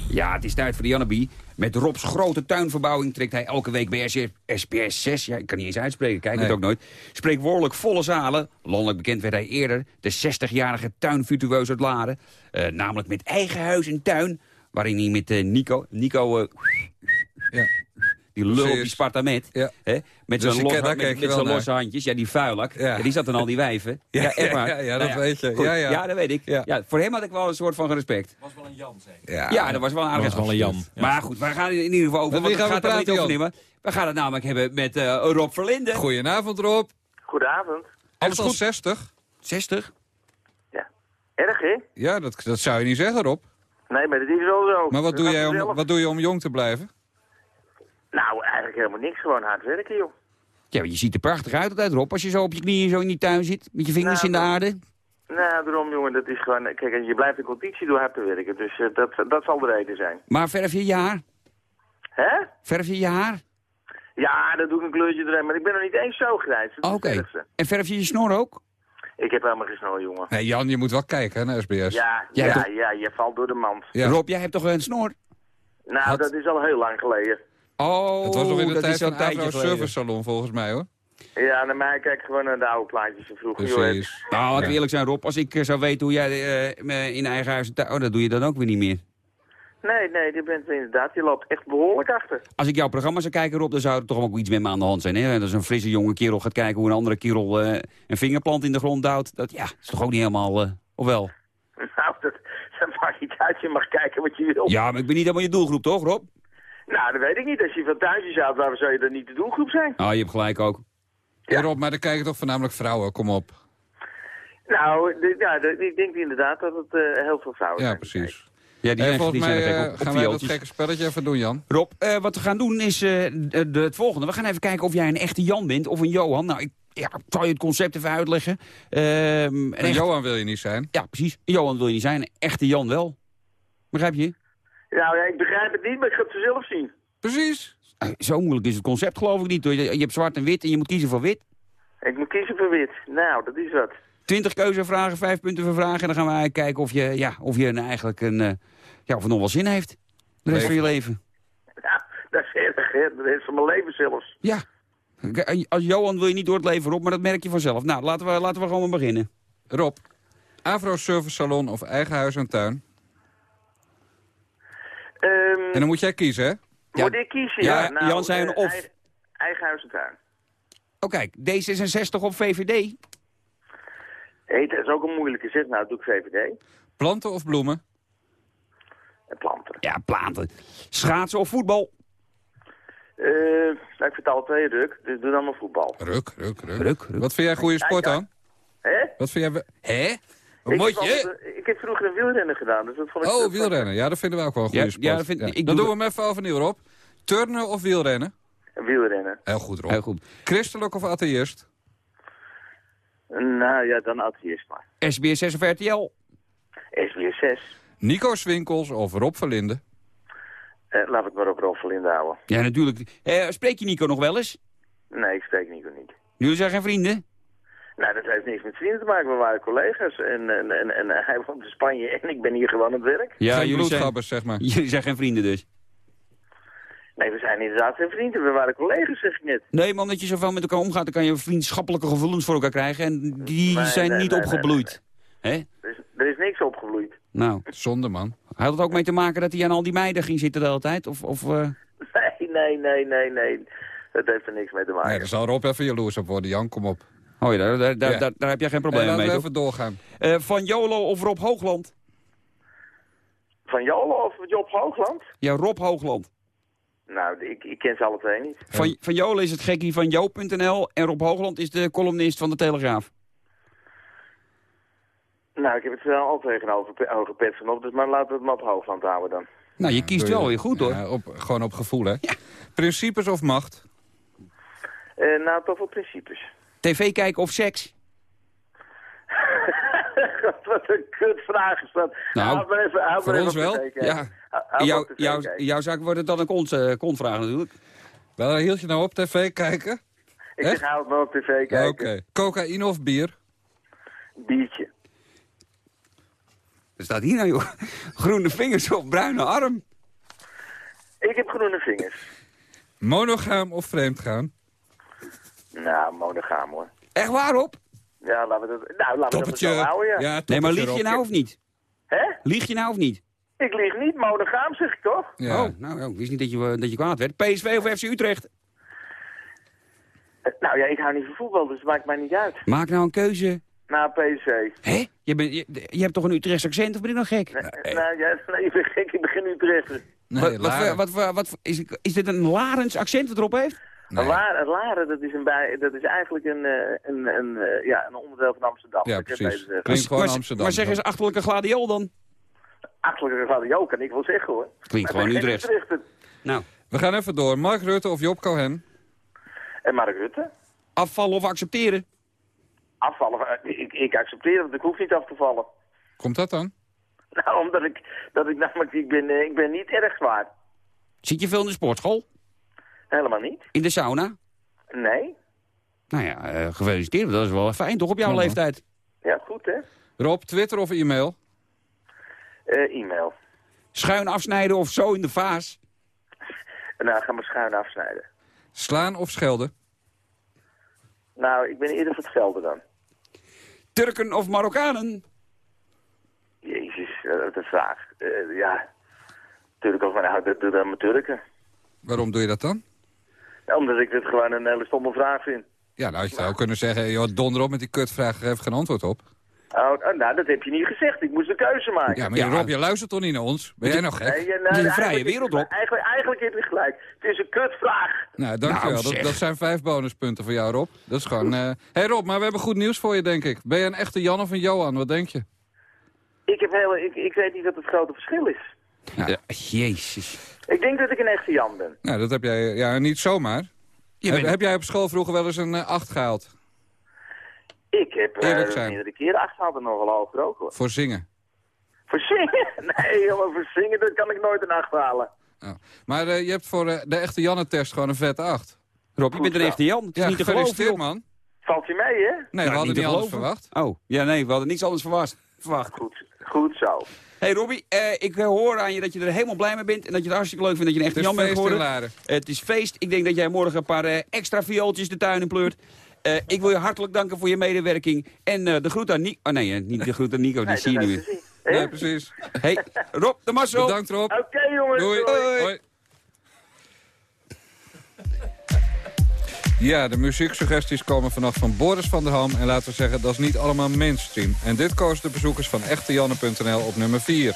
Ja, het is tijd voor de Janneby. Met Robs grote tuinverbouwing trekt hij elke week bij SBS 6. Ja, ik kan niet eens uitspreken, kijk het ook nooit. Spreekwoordelijk volle zalen. Landelijk bekend werd hij eerder. De 60-jarige tuinvirtueus uit Laren. Eh, namelijk met eigen huis en tuin. Waarin hij met eh, Nico... Nico... eh, Ja. Die lul op die Precies. Sparta met. Ja. Hè? Met Dus zijn met, wel zijn losse handjes. Ja, die vuilak. Ja. Ja. die zat dan al die wijven. (laughs) Ja, Ja, echt waar. ja, ja, Nou dat weet je. goed. Ja, ja. dat weet ik. Ja. Ja. voor hem had ik wel een soort van respect. Ja, Ja, dat was wel een aardig. was wel een Jan. Ja. Maar goed, we gaan in ieder geval over. Want gaan we het er niet praten, over nemen. We gaan het namelijk hebben met eh, Rob Verlinde. Goedenavond, Rob. Goedenavond. Alles goed? 60? 60. Erg, hè? Ja, dat, dat zou je niet zeggen, Rob. Nee, maar dat is wel zo. Maar wat Dat doe, jij om, wat doe je om jong te blijven? Nou, eigenlijk helemaal niks. Gewoon hard werken, joh. Ja, maar je ziet er prachtig uit altijd, Rob. Als je zo op je knieën zo in die tuin zit. Met je vingers Nou, in de aarde. Nou, daarom, jongen, dat is gewoon... Kijk, en je blijft in conditie door hard te werken. Dus eh, dat, dat zal de reden zijn. Maar verf je je haar? Hè? Verf je je haar? Ja, dat doe ik een kleurtje erin. Maar ik ben nog niet eens zo grijs. Oké. En verf je je snor ook? Ik heb helemaal geen snor, jongen. Nee, Jan, je moet wel kijken hè, naar SBS. Ja, Jij ja, toch- ja, je valt door de mand. Ja. Rob, jij hebt toch een snor? Nou, Wat? dat is al heel lang geleden. Oh, Het was nog in de dat tijd is al van Avro. Service Salon, volgens mij, hoor. Ja, naar mij kijk ik gewoon naar de oude plaatjes van vroeger. Precies. Nou, laten we eerlijk zijn, Rob. Als ik eh, zou weten hoe jij eh, me in eigen huis... Oh, dat doe je dan ook weer niet meer. Nee, nee, je bent inderdaad, je loopt echt behoorlijk achter. Als ik jouw programma zou kijken, Rob, dan zou er toch ook iets met me aan de hand zijn. Hè? Dat is een frisse jonge kerel gaat kijken hoe een andere kerel eh, een vingerplant in de grond duwt. Dat ja, is toch ook niet helemaal... eh, of wel? (laughs) Nou, dat, dat maakt niet uit. Je mag kijken wat je wil. Ja, maar ik ben niet helemaal je doelgroep, toch, Rob? Nou, dat weet ik niet. Als je van thuisjes houdt, waarom zou je dan niet de doelgroep zijn? Ah, je hebt gelijk ook. Ja. Rob, maar dan kijken toch voornamelijk vrouwen, kom op. Nou, ja, ik denk inderdaad dat het eh, heel veel vrouwen Ja, zijn. precies. Ja, die Eh, zijn, volgens die zijn mij er gek eh, op, op gaan wij dat gekke spelletje even doen, Jan. Rob, eh, wat we gaan doen is eh, de, de- het volgende. We gaan even kijken of jij een echte Jan bent of een Johan. Nou, ik ja, zal je het concept even uitleggen. Ehm, een echt- Johan wil je niet zijn. Ja, precies. Een Johan wil je niet zijn, een echte Jan wel. Begrijp je? Nou ja, ik begrijp het niet, maar ik ga het vanzelf zien. Precies. Eh, Zo moeilijk is het concept geloof ik niet. hoor. Je, je hebt zwart en wit en je moet kiezen voor wit. Ik moet kiezen voor wit. Nou, dat is wat. 20 keuzevragen, 5 punten voor vragen. En dan gaan we eigenlijk kijken of je, ja, of je nou eigenlijk een, eh, ja, of het nog wel zin heeft. De rest van je leven. Nou, dat is erg, hè. De rest van mijn leven zelfs. Ja. Als Johan wil je niet door het leven op, maar dat merk je vanzelf. Nou, laten we, laten we gewoon maar beginnen. Rob, Avro Service Salon of eigen huis en tuin? Ehm, En dan moet jij kiezen, hè? moet ik kiezen? Ja, Ja, nou, Jan zei een eh, of. Eigen, eigen huis en tuin. Oh kijk, D66 op VVD. Hé, dat is ook een moeilijke zeg. Nou, doe ik VVD. Planten of bloemen? En planten. Ja, planten. Schaatsen of voetbal. Eh, nou, ik alle twee ruk, dus doe dan maar voetbal. Ruk, ruk, ruk. Ruk, ruk. Wat vind jij goede sport Ja, ja. dan? Hè? Wat vind jij... Hè? Ik moet heb, je? altijd, eh, ik heb vroeger een wielrennen gedaan, dus dat vond ik... Oh, wielrennen. Ja, dat vinden we ook wel een goede Ja, sport. ja, dat vind- ik Dan doe doen we hem even overnieuw, Rob. Turnen of wielrennen? Wielrennen. Heel goed, Rob. Heel goed. Christelijk of atheïst? Nou ja, dan atheïst maar. SBS 6 of RTL. SBS 6. Nico Swinkels of Rob Verlinde? Eh, laat het maar op Rolf Verlinde houden. Ja, natuurlijk. Eh, spreek je Nico nog wel eens? Nee, ik spreek Nico niet. Jullie zijn geen vrienden? Nou, dat heeft niks met vrienden te maken. We waren collega's en, en, en, en hij woont in Spanje en ik ben hier gewoon aan het werk. Ja, Geen jullie zijn, zeg maar. jullie zijn geen vrienden dus. Nee, we zijn inderdaad geen vrienden. We waren collega's, zeg ik net. Nee, man, dat je zoveel met elkaar omgaat, dan kan je vriendschappelijke gevoelens voor elkaar krijgen. En die Nee, zijn nee, niet nee, nee, opgebloeid. Hè? Er is, er is niks opgebloeid. Nou, Zonde, man. had het ook mee te maken dat hij aan al die meiden ging zitten de hele tijd? Of, of eh, (laughs) Nee, nee, nee, nee, nee. Dat heeft er niks mee te maken. Nee, daar zal Rob even jaloers op worden. Jan, kom op. Oh ja, daar, daar, daar, Ja. daar, daar heb jij geen probleem laten mee, we toch? even doorgaan. Eh, van Jolo of Rob Hoogland? Van Jolo of Job Hoogland? Ja, Rob Hoogland. Nou, ik, ik ken ze alle twee niet. Van, van Jolo is het gekkie van Jo.nl en Rob Hoogland is de columnist van de Telegraaf. Nou, ik heb het wel al tegen een hoge, hoge pet van op, dus maar laten we het maar op Hoogland houden dan. Nou, je kiest wel weer goed hoor. Ja, op, gewoon op gevoel, hè? Principes of macht? Eh, nou, toch wel principes. TV kijken of seks? (laughs) Wat een kutvraag is dat. Nou, Houd maar even, houd voor maar ons even op wel. kijken. Ja. Hou- hou jou, jouw zaak wordt het dan een kont, eh, kontvraag natuurlijk. Wel, hield je nou op tv kijken? Ik echt? zeg, houd maar op tv kijken. Oké. Cocaïne of bier? Biertje. Er staat hier nou joh. Groene vingers op bruine arm. Ik heb groene vingers. Monogaam of vreemdgaan? Nou, monogaam hoor. Echt waarop? Ja, laten we dat, nou, laten we dat Toppertje. zo houden, ja. Ja, Nee, maar lieg je nou of niet? Hè? Lieg je nou of niet? Ik lieg niet, monogaam zeg ik toch? Ja. Oh, nou, ik wist niet dat je, eh, dat je kwaad werd. PSV of FC Utrecht? Eh, Nou ja, ik hou niet van voetbal, dus het maakt mij niet uit. Maak nou een keuze. Na PSV. Hé? Je, bent- je, je hebt toch een Utrechts accent, of ben ik nou gek? Nee, nou, ja, nee, ik ben gek, ik begin Utrecht. Nee, wat, wat, wat, is, is dit een Larens accent wat erop heeft? Nee. Een Laren, een Laren, dat is, een bij, dat is eigenlijk een, eh, een, een, eh, ja, een onderdeel van Amsterdam. Ja, Ik precies. deze, Klinkt gewoon maar, Amsterdam. Maar zeg eens achterlijke gladiool dan. Achterlijke Jo kan ik wel zeggen hoor. Klinkt Maar gewoon Utrecht. Nou, We gaan even door. Mark Rutte of Job Cohen? En Mark Rutte? afvallen of accepteren? Afvallen, eh, ik, ik accepteer het, ik hoef niet af te vallen. Komt dat dan? Nou, omdat ik, dat ik namelijk, ik ben, ik ben niet erg zwaar. Zit je veel in de sportschool? Helemaal niet. In de sauna? Nee. Nou ja, eh, gefeliciteerd. Dat is wel fijn, toch, op jouw Ja, leeftijd? Ja, goed hè. Rob, Twitter of e-mail? Eh, e-mail. Schuin afsnijden of zo in de vaas? Nou, gaan we schuin afsnijden. Slaan of schelden? Nou, ik ben eerder voor het schelden dan. Turken of Marokkanen? Jezus, eh, wat een vraag. Eh, ja, Turken of maar dat doe dan mijn Turken. Waarom doe je dat dan? Ja, omdat ik het gewoon een hele stomme vraag vind. Ja, nou, je zou kunnen zeggen, joh, donder op met die kutvraag, geef geen antwoord op. Oh, oh, nou, dat heb je niet gezegd. Ik moest een keuze maken. Ja, maar Rob, je luistert toch niet naar ons? Ben jij nog gek? Nee, nou, De vrije eigenlijk- wereld op. Eigenlijk, eigenlijk heb je gelijk. Het is een kutvraag. Nou, dankjewel. Nou, dat, dat zijn vijf bonuspunten voor jou, Rob. Dat is gewoon... Hé hey Rob, maar we hebben goed nieuws voor je, denk ik. Ben je een echte Jan of een Johan? Wat denk je? Ik, heb hele, ik, ik weet niet wat het grote verschil is. Ja, jezus. Ik denk dat ik een echte Jan ben. Nou, dat heb jij ja, niet zomaar. Je Heb, bent- heb jij op school vroeger wel eens een 8 gehaald? Ik heb eh, zijn. meerdere keren acht gehad en nogal hoger ook hoor. Voor zingen? Voor zingen? (laughs) Nee, jongen, voor zingen dat kan ik nooit een acht halen. Oh. Maar eh, je hebt voor eh, de echte Janne-test gewoon een vette 8. Rob, je bent een echte Jan. Het is Ja, niet te geloven, man. Valt je mee, hè? Nee, Nou, we hadden niet anders verwacht. Oh, ja nee, we hadden niets anders verwacht. verwacht. Goed, goed zo. Hey, Robbie, eh, ik hoor aan je dat je er helemaal blij mee bent... en dat je het hartstikke leuk vindt dat je een is Jan bent geworden. Het is feest. Ik denk dat jij morgen een paar eh, extra viooltjes de tuin in pleurt. Eh, ik wil je hartelijk danken voor je medewerking. En eh, de groet aan Nico... Oh nee, niet de groet aan Nico, die Nee, zie je zien. Hè? Nee, precies. Hey, Rob, de Marcel. Bedankt, Rob. Oké, jongens. Doei. doei. Hoi. Ja, de muzieksuggesties komen vannacht van Boris van der Ham. En laten we zeggen, dat is niet allemaal mainstream. En dit koos de bezoekers van echtejanne.nl op nummer 4.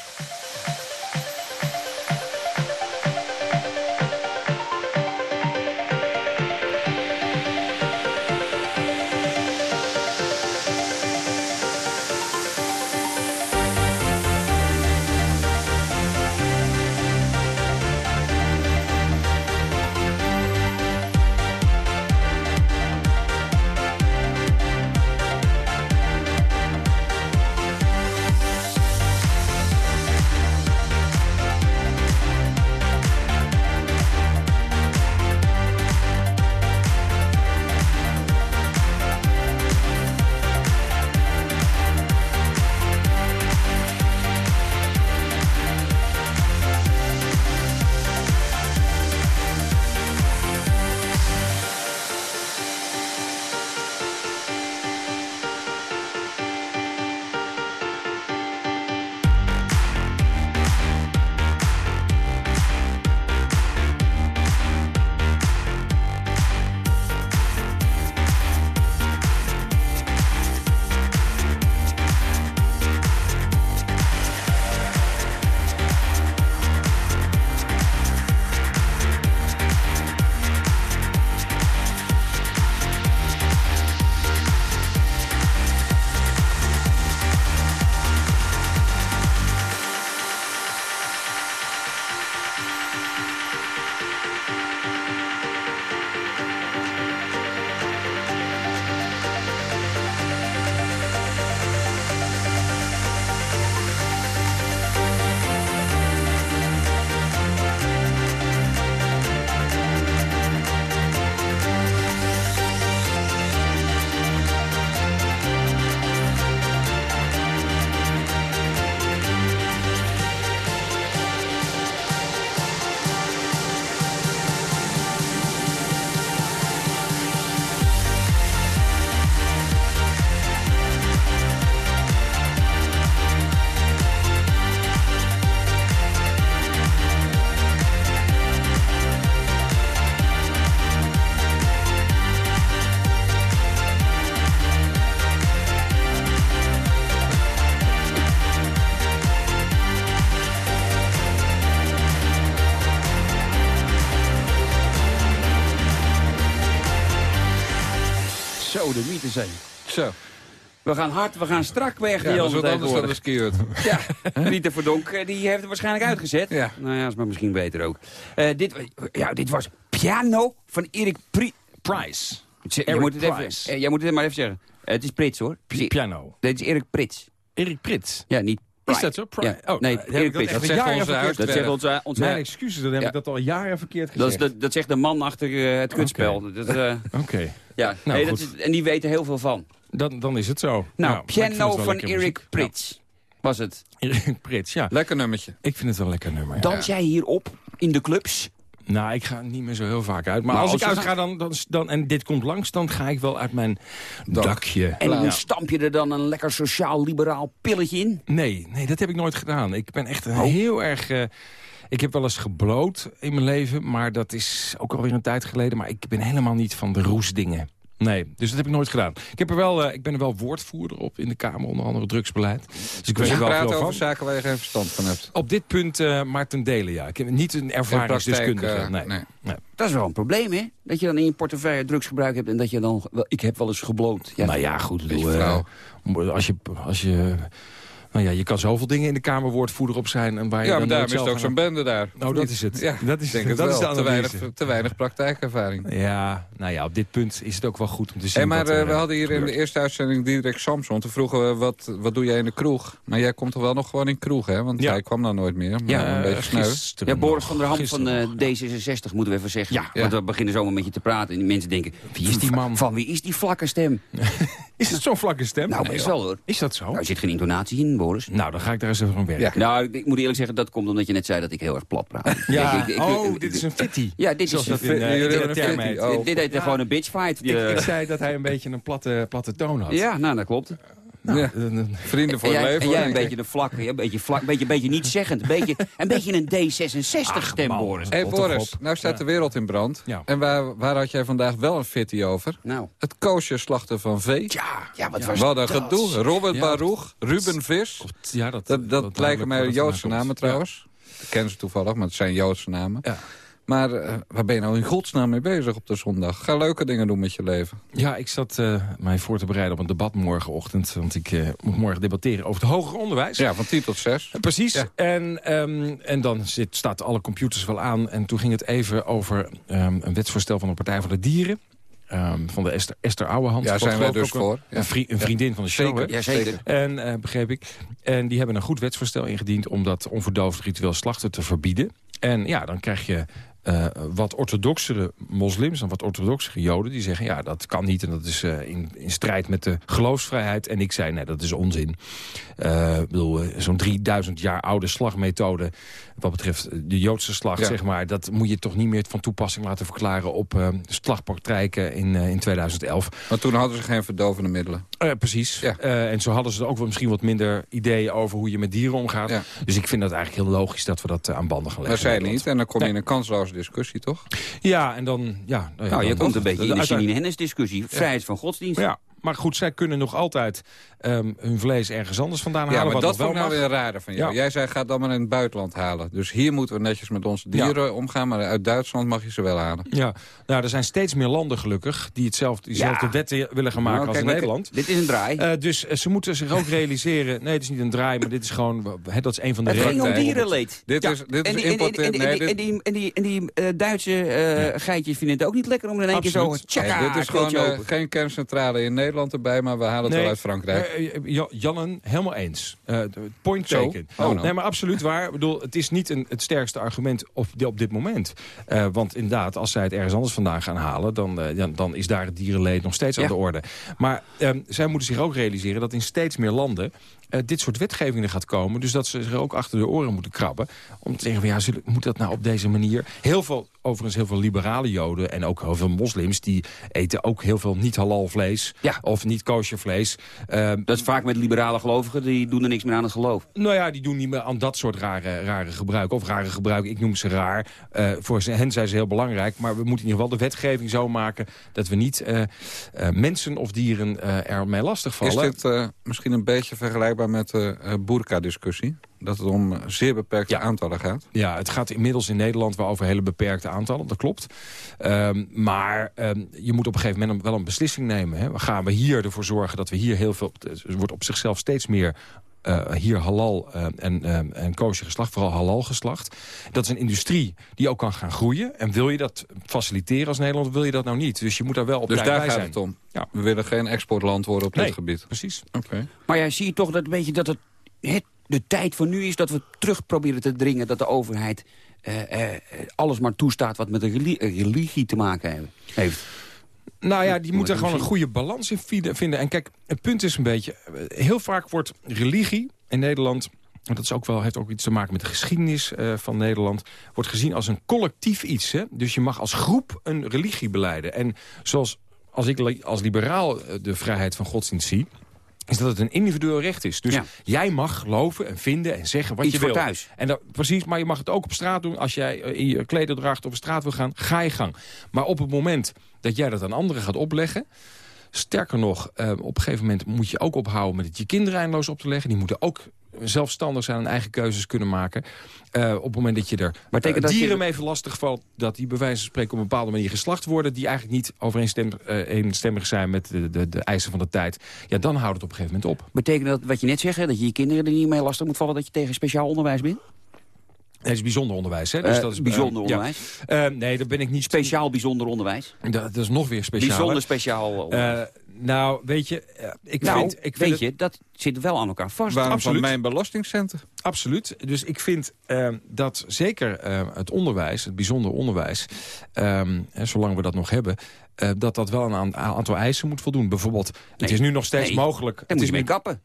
Te zijn. Zo. We gaan hard, we gaan strak weg. Ja, dat is wat anders dan de. Ja, (laughs) Rieter Verdonk, eh, die heeft het waarschijnlijk uitgezet. Ja. Nou ja, is maar misschien beter ook. Eh, dit, ja, dit was Piano van Erik Pri Price. Jij Eric moet, het Price. eh, jij moet het maar even zeggen. Eh, het is Prits, hoor. Pi- Piano. Dit is Erik Prits. Erik Prits. Ja, niet Is dat zo? Ja. Oh, nee, heb ik dat Prits. echt Dat zegt jaren onze verkeerd Dat zegt onze... onze Mijn excuses, dan heb Ja. ik dat al jaren verkeerd dat, is gezegd. de, dat zegt de man achter eh, het kutspel. Dat, eh, (laughs) Oké, ja, Nou, nee, is, en die weten heel veel van. dan, dan is het zo. Nou, het Piano van Erik muziek. Prits was het. (laughs) Erik Prits, ja. Lekker nummertje. Ik vind het wel een lekker nummer. ja. Dans jij hierop in de clubs? Nou, ik ga niet meer zo heel vaak uit. Maar Nou, als, als ik uitga dan, dan, dan, en dit komt langs, dan ga ik wel uit mijn dakje. En Ja. hoe stamp je er dan een lekker sociaal-liberaal pilletje in? Nee, nee, dat heb ik nooit gedaan. Ik ben echt Oh. heel erg... eh, ik heb wel eens gebloot in mijn leven, maar dat is ook alweer een tijd geleden. Maar ik ben helemaal niet van de roesdingen. Nee, dus dat heb ik nooit gedaan. Ik, heb er wel, eh, ik ben er wel woordvoerder op in de Kamer, onder andere drugsbeleid. Dus ik weet Dus je er wel veel over van. zaken waar je geen verstand van hebt. Op dit punt eh maar ten dele, ja. Ik heb niet een ervaringsdeskundige. praktijk, nee. eh, nee. Nee. Dat is wel een probleem, hè? Dat je dan in je portefeuille drugsgebruik hebt en dat je dan... Wel, ik heb wel eens gebloot. Ja, Nou ja, goed. bedoel, eh, als je, als je, nou ja, je kan zoveel dingen in de Kamer woordvoerder op zijn. En waar je Ja, dan maar daarom is het ook zo'n bende daar. Nou, dat is het. Ja, (laughs) Dat is- ik denk (laughs) het dat is wel. de te, weinig, te weinig praktijkervaring. Ja, nou ja, op dit punt is het ook wel goed om te zien Hey, maar er, eh, we eh, hadden hier in de eerste uitzending Diederik Samson. Toen vroegen we, wat, wat doe jij in de kroeg? Maar jij komt toch wel nog gewoon in kroeg, hè? Want Ja. hij kwam dan nooit meer. Maar Ja, een Eh, beetje sneu. Ja, Boris van der Ham van gisteren eh, nog, ja. D66 moeten we even zeggen. Ja. Want we beginnen zomaar met je te praten en die mensen denken... Wie is die man? Van wie is die vlakke stem? (laughs) Is het zo'n vlakke stem? Nou, Nee, joh. wel hoor. Is dat zo? Nou, er zit geen intonatie in, Boris. Nou, dan ga ik daar eens even aan werken. Nou, ik, moet eerlijk zeggen, dat komt omdat je net zei dat ik heel erg plat praat. (laughs) Ja, Ik- ik- ik- oh, dit is een fitty. Ja, dit is Zoals een eh, fitty. Oh. Dit, heet gewoon een bitchfight. Ik, eh, ik zei dat hij een beetje een platte, platte toon had. ja, nou, dat klopt. Nou, Ja. eh, eh, (laughs) Vrienden voor en leven. en jij een beetje een vlakke, een beetje, vlak, een beetje, een beetje niet zeggend. Een beetje, een beetje een D66 stem, man. Boris. Hey toch Boris, nou staat de wereld in brand. Ja. En waar, waar had jij vandaag wel een fitty over? Nou, Het koosje slachten van vee. ja, ja wat was Wat een dat? gedoe. Robert Ja. Baruch, Ruben Vis. ja, dat, Dat, dat, lijken mij Joodse namen trouwens. Ik ken ze toevallig, maar het zijn Joodse namen. Ja. Maar eh, waar ben je nou in godsnaam mee bezig op de zondag? Ga leuke dingen doen met je leven. Ja, ik zat eh, mij voor te bereiden op een debat morgenochtend. Want ik eh, moet morgen debatteren over het hoger onderwijs. Ja, van 10 tot 6. Eh, Precies. Ja. En, ehm, en dan zit, staat alle computers wel aan. En toen ging het even over ehm, een wetsvoorstel van de Partij voor de Dieren. Ehm, van de Esther, Esther Ouwehand. Ja, zijn wij dus voor. Een, Ja. een, vri- een vriendin van de show. Zeker. hè? Jazeker. En begreep ik. En die hebben een goed wetsvoorstel ingediend... om dat onverdoofd ritueel slachten te verbieden. En ja, dan krijg je eh, wat orthodoxere moslims en wat orthodoxere joden... die zeggen, ja, dat kan niet en dat is eh, in, in strijd met de geloofsvrijheid. En ik zei, nee, dat is onzin. Ik bedoel, zo'n 3000 jaar oude slagmethode... wat betreft de Joodse Ja. zeg maar... dat moet je toch niet meer van toepassing laten verklaren... op slagpraktijken in, in 2011. Maar toen hadden ze geen verdovende middelen. Precies. Ja. En zo hadden ze ook wel misschien wat minder ideeën over hoe je met dieren omgaat. Ja. Dus ik vind dat eigenlijk heel logisch dat we dat aan banden gaan Maar leggen. zij in niet. En dan kom je in een discussie, toch? Ja, en dan... Ja, nou, ja, Nou, je dan- komt een beetje in de Janine Hennis discussie. Vrijheid van godsdienst. Ja, maar goed, zij kunnen nog altijd ehm, hun vlees ergens anders vandaan halen. Ja, maar wat dat vond ik nou weer rare van jou. Ja. Jij zei, ga dan maar in het buitenland halen. Dus hier moeten we netjes met onze dieren omgaan. Maar uit Duitsland mag je ze wel halen. Ja, nou, er zijn steeds meer landen gelukkig... die hetzelfde, diezelfde Ja. wetten willen gaan maken Nou, als kijk, in Nederland. Dit is een draai. Eh, dus eh, ze moeten zich ook realiseren... Nee, het is niet een draai, maar dit is gewoon... hè, dat is een van de het ging om redenen. dierenleed. Dit Ja. is, dit En is die, en, die, en, die, eh, Duitse eh, geitjes vinden het ook niet lekker om er in één keer zo... Tjaka, dit is gewoon eh, geen kerncentrale in Nederland erbij, maar we halen het wel uit Frankrijk. Ja- Jannen, helemaal eens. Point Zo? taken. Oh, nou. Nee, maar absoluut waar. Ik bedoel, het is niet een, het sterkste argument op, op dit moment. Want inderdaad, als zij het ergens anders vandaan gaan halen... dan, dan is daar het dierenleed nog steeds Ja. aan de orde. Maar ehm, zij moeten zich ook realiseren dat in steeds meer landen... dit soort wetgevingen gaat komen. Dus dat ze zich ook achter de oren moeten krabben. Om te zeggen, van, ja, zullen, moet dat nou op deze manier? Heel veel, overigens heel veel liberale joden en ook heel veel moslims... die eten ook heel veel niet-halal vlees Ja. Of niet kosher vlees. Ehm, Dat is vaak met liberale gelovigen, die doen er niks meer aan het geloof. nou ja, die doen niet meer aan dat soort rare, rare gebruik. Of rare gebruik, ik noem ze raar. Eh, voor hen zijn ze heel belangrijk. Maar we moeten in ieder geval de wetgeving zo maken... dat we niet eh, eh, mensen of dieren eh ermee Is lastigvallen. dit eh, misschien een beetje vergelijkbaar met de uh, boerka-discussie? Dat het om zeer beperkte aantallen gaat. Ja, het gaat inmiddels in Nederland wel over hele beperkte aantallen, dat klopt. Ehm, maar ehm, je moet op een gegeven moment wel een beslissing nemen. Hè. Gaan we hier ervoor zorgen dat we hier heel veel... Er wordt op zichzelf steeds meer uh, hier halal uh, en, uh, en kosher geslacht, vooral halal geslacht. Dat is een industrie die ook kan gaan groeien. En wil je dat faciliteren als Nederland, of wil je dat nou niet? Dus je moet daar wel op dus tijd daar bij gaat zijn. het om. Ja. We willen geen exportland worden op Nee, dit gebied. precies. Oké. Maar ja, zie je toch dat, een beetje dat het, het de tijd van nu is... dat we terug proberen te dringen dat de overheid eh, eh, alles maar toestaat... wat met de religie te maken heeft-. Nou ja, die Moet moeten gewoon een goede balans in vinden-. En kijk, het punt is een beetje... eh, Heel vaak wordt religie in Nederland... en dat is ook wel, heeft ook iets te maken met de geschiedenis van Nederland... wordt gezien als een collectief iets. Hè? Dus je mag als groep een religie beleiden. En zoals als ik als liberaal de vrijheid van godsdienst zie... is dat het een individueel recht is. Dus Ja. jij mag geloven en vinden en zeggen wat Iets je voor wil. thuis. En dat, precies, maar je mag het ook op straat doen. Als jij eh, in je klederdracht over straat wil gaan, ga je gang. Maar op het moment dat jij dat aan anderen gaat opleggen... Sterker nog, eh, op een gegeven moment moet je ook ophouden met het je kinderen eindeloos op te leggen. Die moeten ook zelfstandig zijn en eigen keuzes kunnen maken. Eh, op het moment dat je er betekent eh, dat je- dieren mee verlastig valt... dat die bij wijze van spreken op een bepaalde manier geslacht worden... die eigenlijk niet overeenstemmig eh, zijn met de, de, de eisen van de tijd... ja, dan houdt het op een gegeven moment op. Betekent dat wat je net zegt, hè, dat je je kinderen er niet mee lastig moet vallen... dat je tegen speciaal onderwijs bent? Het is bijzonder onderwijs, hè? Dus Eh, dat is, bijzonder eh, ja. onderwijs? Eh, nee, daar ben ik niet... Speciaal bijzonder onderwijs? Dat, dat is nog weer speciaal. Bijzonder speciaal onderwijs. nou, weet je, eh, ik nou, vind... Ik vind weet het- je, dat zit wel aan elkaar vast. Waarom Absoluut. van mijn belastingcenten? Absoluut. Dus ik vind dat zeker het onderwijs, het bijzonder onderwijs... ehm, hè, zolang we dat nog hebben... eh, dat dat wel een aan- aantal eisen moet voldoen. Bijvoorbeeld, het Nee. is nu nog steeds Nee, mogelijk... Het is je mee kappen.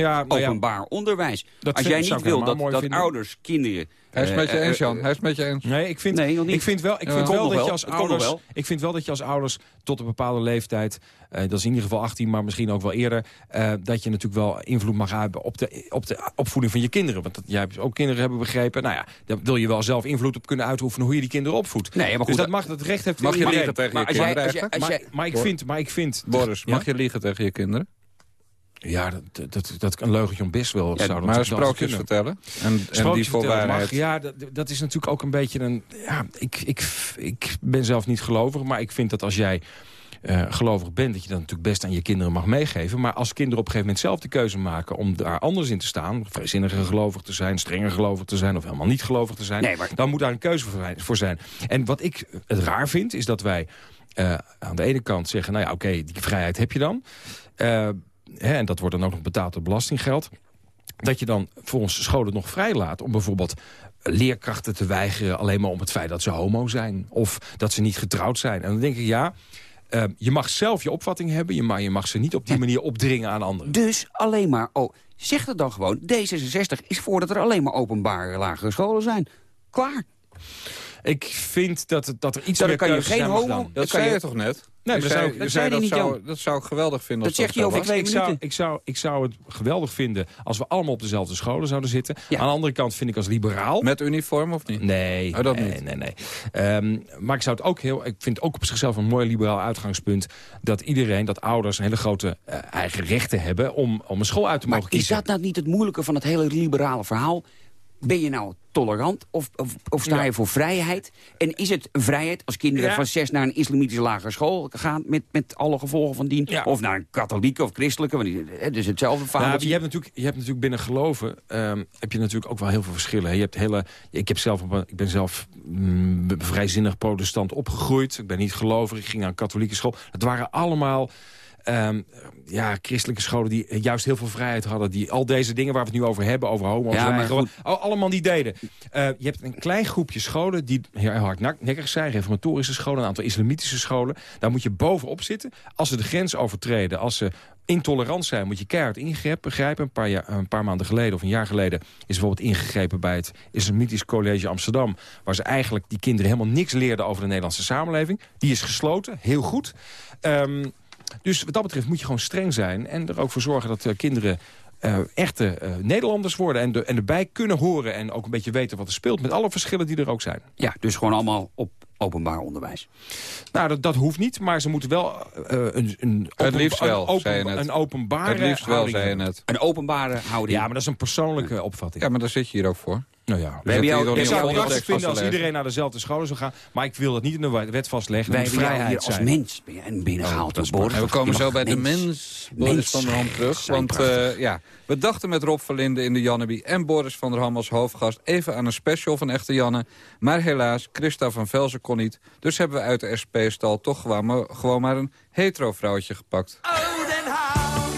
Ja, nou ja, Openbaar onderwijs. Dat Als jij niet wil dat, dat ouders, kinderen... Hij is eh, met je eh, eens, Jan. eh, Hij is met je eens. Nee, ik vind, Nee, ik vind wel, ik vind wel dat wel. je als ouders, ik vind wel dat je als ouders tot een bepaalde leeftijd, eh, dat is in ieder geval 18, maar misschien ook wel eerder, eh, dat je natuurlijk wel invloed mag hebben op de, op de opvoeding van je kinderen. Want dat, jij hebt ook kinderen hebben begrepen. Nou ja, daar wil je wel zelf invloed op kunnen uitoefenen hoe je die kinderen opvoedt. Nee, maar goed, dus dat mag, dat recht heeft Mag je liegen tegen Maar je als jij- kinderen? als jij- als Maar, ik vind, maar ik vind, Boris, mag je liegen tegen je kinderen? Ja, dat, dat, dat een leugentje om best wel. Ja, zou maar sprookjes vertellen. En, en Sprookjes die. Ja, dat, dat is natuurlijk ook een beetje een... Ja, ik, ik, ik ben zelf niet gelovig, maar ik vind dat als jij eh, gelovig bent... dat je dat natuurlijk best aan je kinderen mag meegeven. Maar als kinderen op een gegeven moment zelf de keuze maken... om daar anders in te staan, vrijzinniger gelovig te zijn... strenger gelovig te zijn of helemaal niet gelovig te zijn... Nee, maar- dan moet daar een keuze voor- zijn. En wat ik het raar vind, is dat wij eh, aan de ene kant zeggen... nou ja, oké, die vrijheid heb je dan... Eh, hè, en dat wordt dan ook nog betaald door belastinggeld dat je dan voor onze scholen nog vrijlaat... om bijvoorbeeld leerkrachten te weigeren... alleen maar om het feit dat ze homo zijn. Of dat ze niet getrouwd zijn. En dan denk ik, ja, eh, je mag zelf je opvatting hebben... je mag, je mag ze niet op die manier opdringen aan anderen. Dus alleen maar... Oh, zeg het dan gewoon. D66 is voor dat er alleen maar openbare lagere scholen zijn. Klaar. Ik vind dat, dat er iets meer kan je geen homo-. Dat kan zei je- je toch net? Nee, Je maar zei, zou- je dat zei niet, zou, dat zou ik geweldig vinden Dat als zegt hij zo over twee ik zou, ik, zou, ik zou het geweldig vinden als we allemaal op dezelfde scholen zouden zitten. Ja. Aan de andere kant vind ik als liberaal... Met uniform of niet? Nee, Oh, dat nee, niet. nee, nee. Ehm, maar ik zou het ook heel. Ik vind het ook op zichzelf een mooi liberaal uitgangspunt dat iedereen, dat ouders een hele grote eh, eigen rechten hebben om, om een school uit te Maar mogen is kiezen. dat nou niet het moeilijke van het hele liberale verhaal? Ben je nou tolerant of, of, of sta Ja. je voor vrijheid? En is het een vrijheid als kinderen Ja. van zes naar een islamitische lagere school gaan... met, met alle gevolgen van dien? Ja. Of naar een katholieke of christelijke? Want die, hè, dus hetzelfde verhaal. Nou, je, hebt natuurlijk, je hebt natuurlijk binnen geloven ehm, heb je natuurlijk ook wel heel veel verschillen. Je hebt hele, ik, heb zelf, ik ben zelf mm, vrijzinnig protestant opgegroeid. Ik ben niet gelovig, ik ging naar een katholieke school. Het waren allemaal ehm, ja, christelijke scholen die juist heel veel vrijheid hadden. Die al deze dingen waar we het nu over hebben, over homo's, Ja, maar al- allemaal die deden. Eh, je hebt een klein groepje scholen die heel hardnekkig zijn. Reformatorische scholen, een aantal islamitische scholen. Daar moet je bovenop zitten. Als ze de grens overtreden, als ze intolerant zijn... moet je keihard ingrijpen. Grijpen. Een, paar jaar, een paar maanden geleden of een jaar geleden... is bijvoorbeeld ingegrepen bij het Islamitisch College Amsterdam... waar ze eigenlijk die kinderen helemaal niks leerden over de Nederlandse samenleving. Die is gesloten, heel goed. Ehm, dus wat dat betreft moet je gewoon streng zijn... en er ook voor zorgen dat eh, kinderen eh, echte eh, Nederlanders worden... En, de, en erbij kunnen horen en ook een beetje weten wat er speelt... met alle verschillen die er ook zijn. Ja, dus gewoon allemaal op openbaar onderwijs. Nou, dat, dat hoeft niet, maar ze moeten wel eh, een, een, Het liefst wel, een, open, zei je net. een openbare Het liefst wel, houding zei je hebben. net. Een openbare houding. Ja, maar dat is een persoonlijke opvatting. Ja, maar daar zit je hier ook voor. Nou ja, We hebben jou- hier we ik zou het prachtig vinden als iedereen naar dezelfde scholen zou gaan. Maar ik wil dat niet in de wet vastleggen. Wij Het moet hebben jou hier vrijheid als mens ben- en binnengehaald Boris. En we komen zo bij de mens, Boris van der Ham terug. Want eh, ja, we dachten met Rob Verlinde in de Janneby en Boris van der Ham als hoofdgast... even aan een special van Echte Janne. Maar helaas, Christa van Velzen kon niet. Dus hebben we uit de SP-stal toch gewoon maar, gewoon maar een hetero vrouwtje gepakt.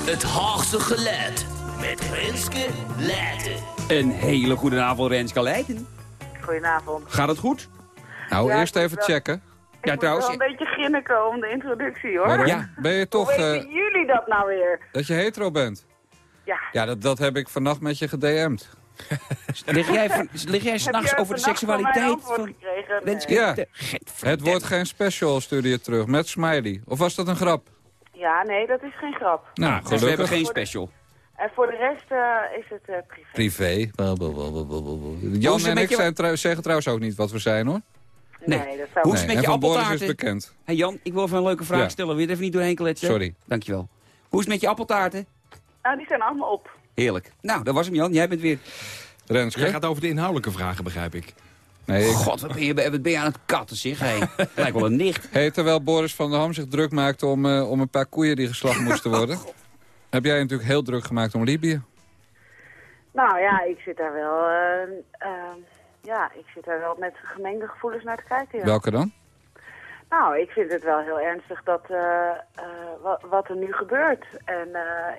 Het Haagse geluid. Met Renske Leijten. Een hele goede avond, Renske Leijten. Goedenavond. Gaat het goed? Nou, Ja, eerst even wel- checken. Ja, Ik trouwens. moet wel een beetje grinniken om de introductie, hoor. Waarom? Ja. Ben je toch Hoe eh, weten jullie dat nou weer? dat je hetero bent? Ja. Ja, dat, dat heb ik vannacht met je gedM'd. (laughs) Lig jij, van- lig jij s'nachts over de van seksualiteit van gekregen? Renske? Ja. Het wordt geen special, stuur je terug, met smiley. Of was dat een grap? Ja, nee, dat is geen grap. Nou, Dus we hebben geen special. En voor de rest eh, is het eh, privé. Privé. Jan en ik zijn zeggen trouwens ook niet wat we zijn, hoor. Nee. Nee, dat zou Hoe is Nee, het met je Boris is appeltaarten? bekend. Hey Jan, ik wil even een leuke vraag Ja. stellen. Wil je het even niet doorheen kletsen? Sorry. Dankjewel. Hoe is het met je appeltaarten? Nou, die zijn allemaal op. Heerlijk. Nou, dat was hem Jan. Jij bent weer... Renske? Jij gaat over de inhoudelijke vragen, begrijp ik. Nee, ik... God, wat ben je, wat ben je aan het katten, zeg. Hey. Lijkt wel een nicht. Hey, terwijl Boris van der Ham zich druk maakte om, eh, om een paar koeien die geslacht moesten worden... (laughs) heb jij natuurlijk heel druk gemaakt om Libië. Nou ja, ik zit daar wel... eh, eh, ja, ik zit daar wel met gemengde gevoelens naar te kijken. Ja. Welke dan? Nou, ik vind het wel heel ernstig dat, eh, wat, er nu gebeurt. En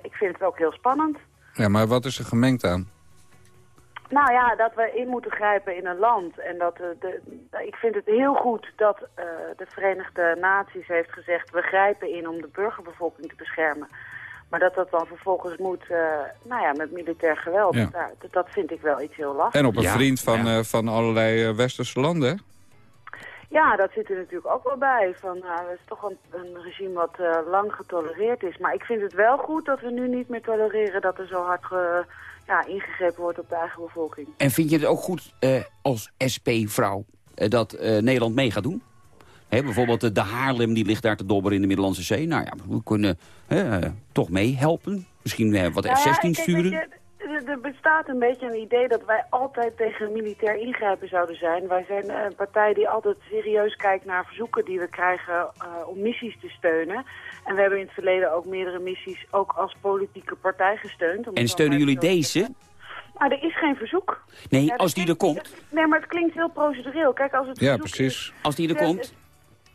ik vind het ook heel spannend. Ja, maar wat is er gemengd aan? Nou ja, dat we in moeten grijpen in een land. En dat de, ik vind het heel goed dat de Verenigde Naties heeft gezegd... we grijpen in om de burgerbevolking te beschermen. Maar dat dat dan vervolgens moet, eh, nou ja, met militair geweld. Ja. daar- dat, dat vind ik wel iets heel lastig. En op een Ja, vriend van, ja. eh, van allerlei eh, westerse landen? Ja, dat zit er natuurlijk ook wel bij. Van, nou, het is toch een, een regime wat eh, lang getolereerd is. Maar ik vind het wel goed dat we nu niet meer tolereren... dat er zo hard ge- ja, ingegrepen wordt op de eigen bevolking. En vind je het ook goed eh, als SP-vrouw dat eh, Nederland mee gaat doen? Hè, bijvoorbeeld eh, de Haarlem, die ligt daar te dobberen in de Middellandse Zee. Nou ja, we kunnen eh, toch meehelpen. Misschien eh, wat Nou ja, F-16 kijk, weet sturen. je, er- bestaat een beetje een idee dat wij altijd tegen militair ingrijpen zouden zijn. Wij zijn een partij die altijd serieus kijkt naar verzoeken die we krijgen eh, om missies te steunen. En we hebben in het verleden ook meerdere missies ook als politieke partij gesteund. om En steunen jullie deze? Maar er is geen verzoek. Nee, Ja, als die er komt. Nee, maar het klinkt heel procedureel. Kijk, als het Ja, precies. Als die er komt.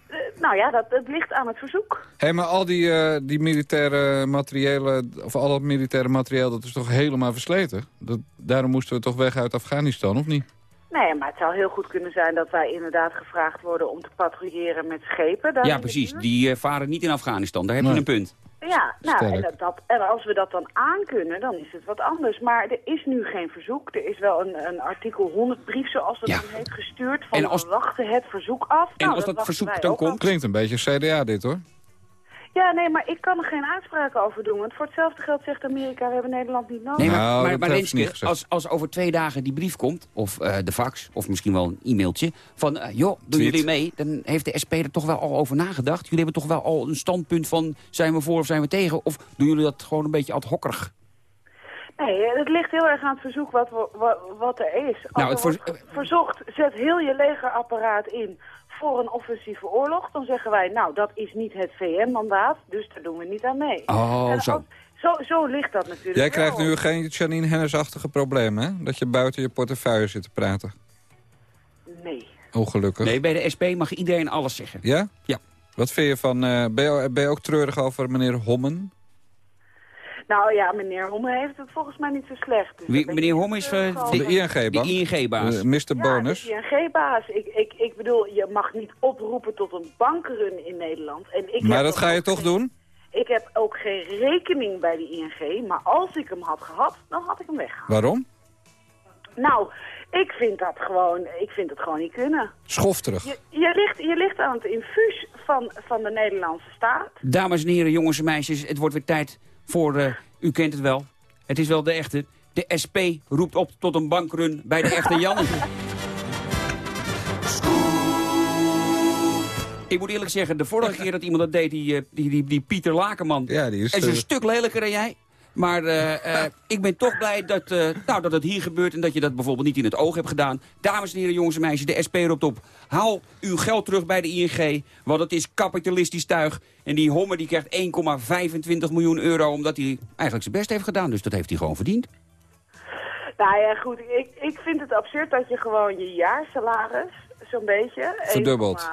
Eh, nou ja, dat, het ligt aan het verzoek. Hé, maar al die, eh, die militaire materiële, of al dat militaire materieel, dat is toch helemaal versleten? Dat, daarom moesten we toch weg uit Afghanistan, of niet? Nee, maar het zou heel goed kunnen zijn dat wij inderdaad gevraagd worden om te patrouilleren met schepen. Ja, precies. Die eh, varen niet in Afghanistan. Daar heb je een punt. Ja, nou, en, dat, dat, en als we dat dan aankunnen, dan is het wat anders. Maar er is nu geen verzoek. Er is wel een, een artikel 100 brief, zoals dat Ja. dan heet, gestuurd. Van En als- we wachten het verzoek af. En Nou, als dat verzoek dan komt? af. Klinkt een beetje CDA dit, hoor. Ja, nee, maar ik kan er geen uitspraken over doen. Want voor hetzelfde geld zegt Amerika, we hebben Nederland niet nodig. Nee, maar, Nou, maar, als, als over twee dagen die brief komt, of eh, de fax, of misschien wel een e-mailtje, van eh, joh, doen Tweet. jullie mee? Dan heeft de SP er toch wel al over nagedacht. Jullie hebben toch wel al een standpunt van, zijn we voor of zijn we tegen? Of doen jullie dat gewoon een beetje ad hockerig? Nee, het ligt heel erg aan het verzoek wat, wat, wat er is. Als Nou, er het verzocht, zet heel je legerapparaat in voor een offensieve oorlog. Dan zeggen wij, nou, dat is niet het VN-mandaat, dus daar doen we niet aan mee. Oh, En zo. als- zo. Zo ligt dat natuurlijk Jij krijgt nu geen Janine Hennis-achtige problemen, hè? Dat je buiten je portefeuille zit te praten. Nee. Ongelukkig. Nee, bij de SP mag iedereen alles zeggen. Ja? Ja. Wat vind je van... eh, ben, je, ben je ook treurig over meneer Hommen? Nou ja, meneer Homme heeft het volgens mij niet zo slecht. Dus Wie, meneer ben ik Hom is eh. De ING-baas? de ING-baas. Eh, Mr. Ja, Bonus? de ING-baas. Ik, ik, ik bedoel, je mag niet oproepen tot een bankrun in Nederland. En ik Maar dat ga je toch geen- doen? Ik heb ook geen rekening bij de ING, maar als ik hem had gehad, dan had ik hem weggehaald. Waarom? Nou, ik vind dat gewoon, ik vind het gewoon niet kunnen. Schofterig. Je, je, ligt, je ligt aan het infuus van, van de Nederlandse staat. Dames en heren, jongens en meisjes, het wordt weer tijd voor, eh, u kent het wel, het is wel de echte. De SP roept op tot een bankrun bij de echte Jan. Ik moet eerlijk zeggen, de vorige keer dat iemand dat deed, die, eh, die, die, die Pieter Lakenman... Ja, die is... is een eh, stuk lelijker dan jij. Maar eh, eh, ik ben toch blij dat, eh, nou, dat het hier gebeurt en dat je dat bijvoorbeeld niet in het oog hebt gedaan. Dames en heren, jongens en meisjes, de SP roept op. Haal uw geld terug bij de ING, want het is kapitalistisch tuig. En die Hommer die krijgt 1,25 miljoen euro omdat hij eigenlijk zijn best heeft gedaan. Dus dat heeft hij gewoon verdiend. Nou ja, goed. Ik, ik vind het absurd dat je gewoon je jaarsalaris, zo'n beetje... Verdubbeld.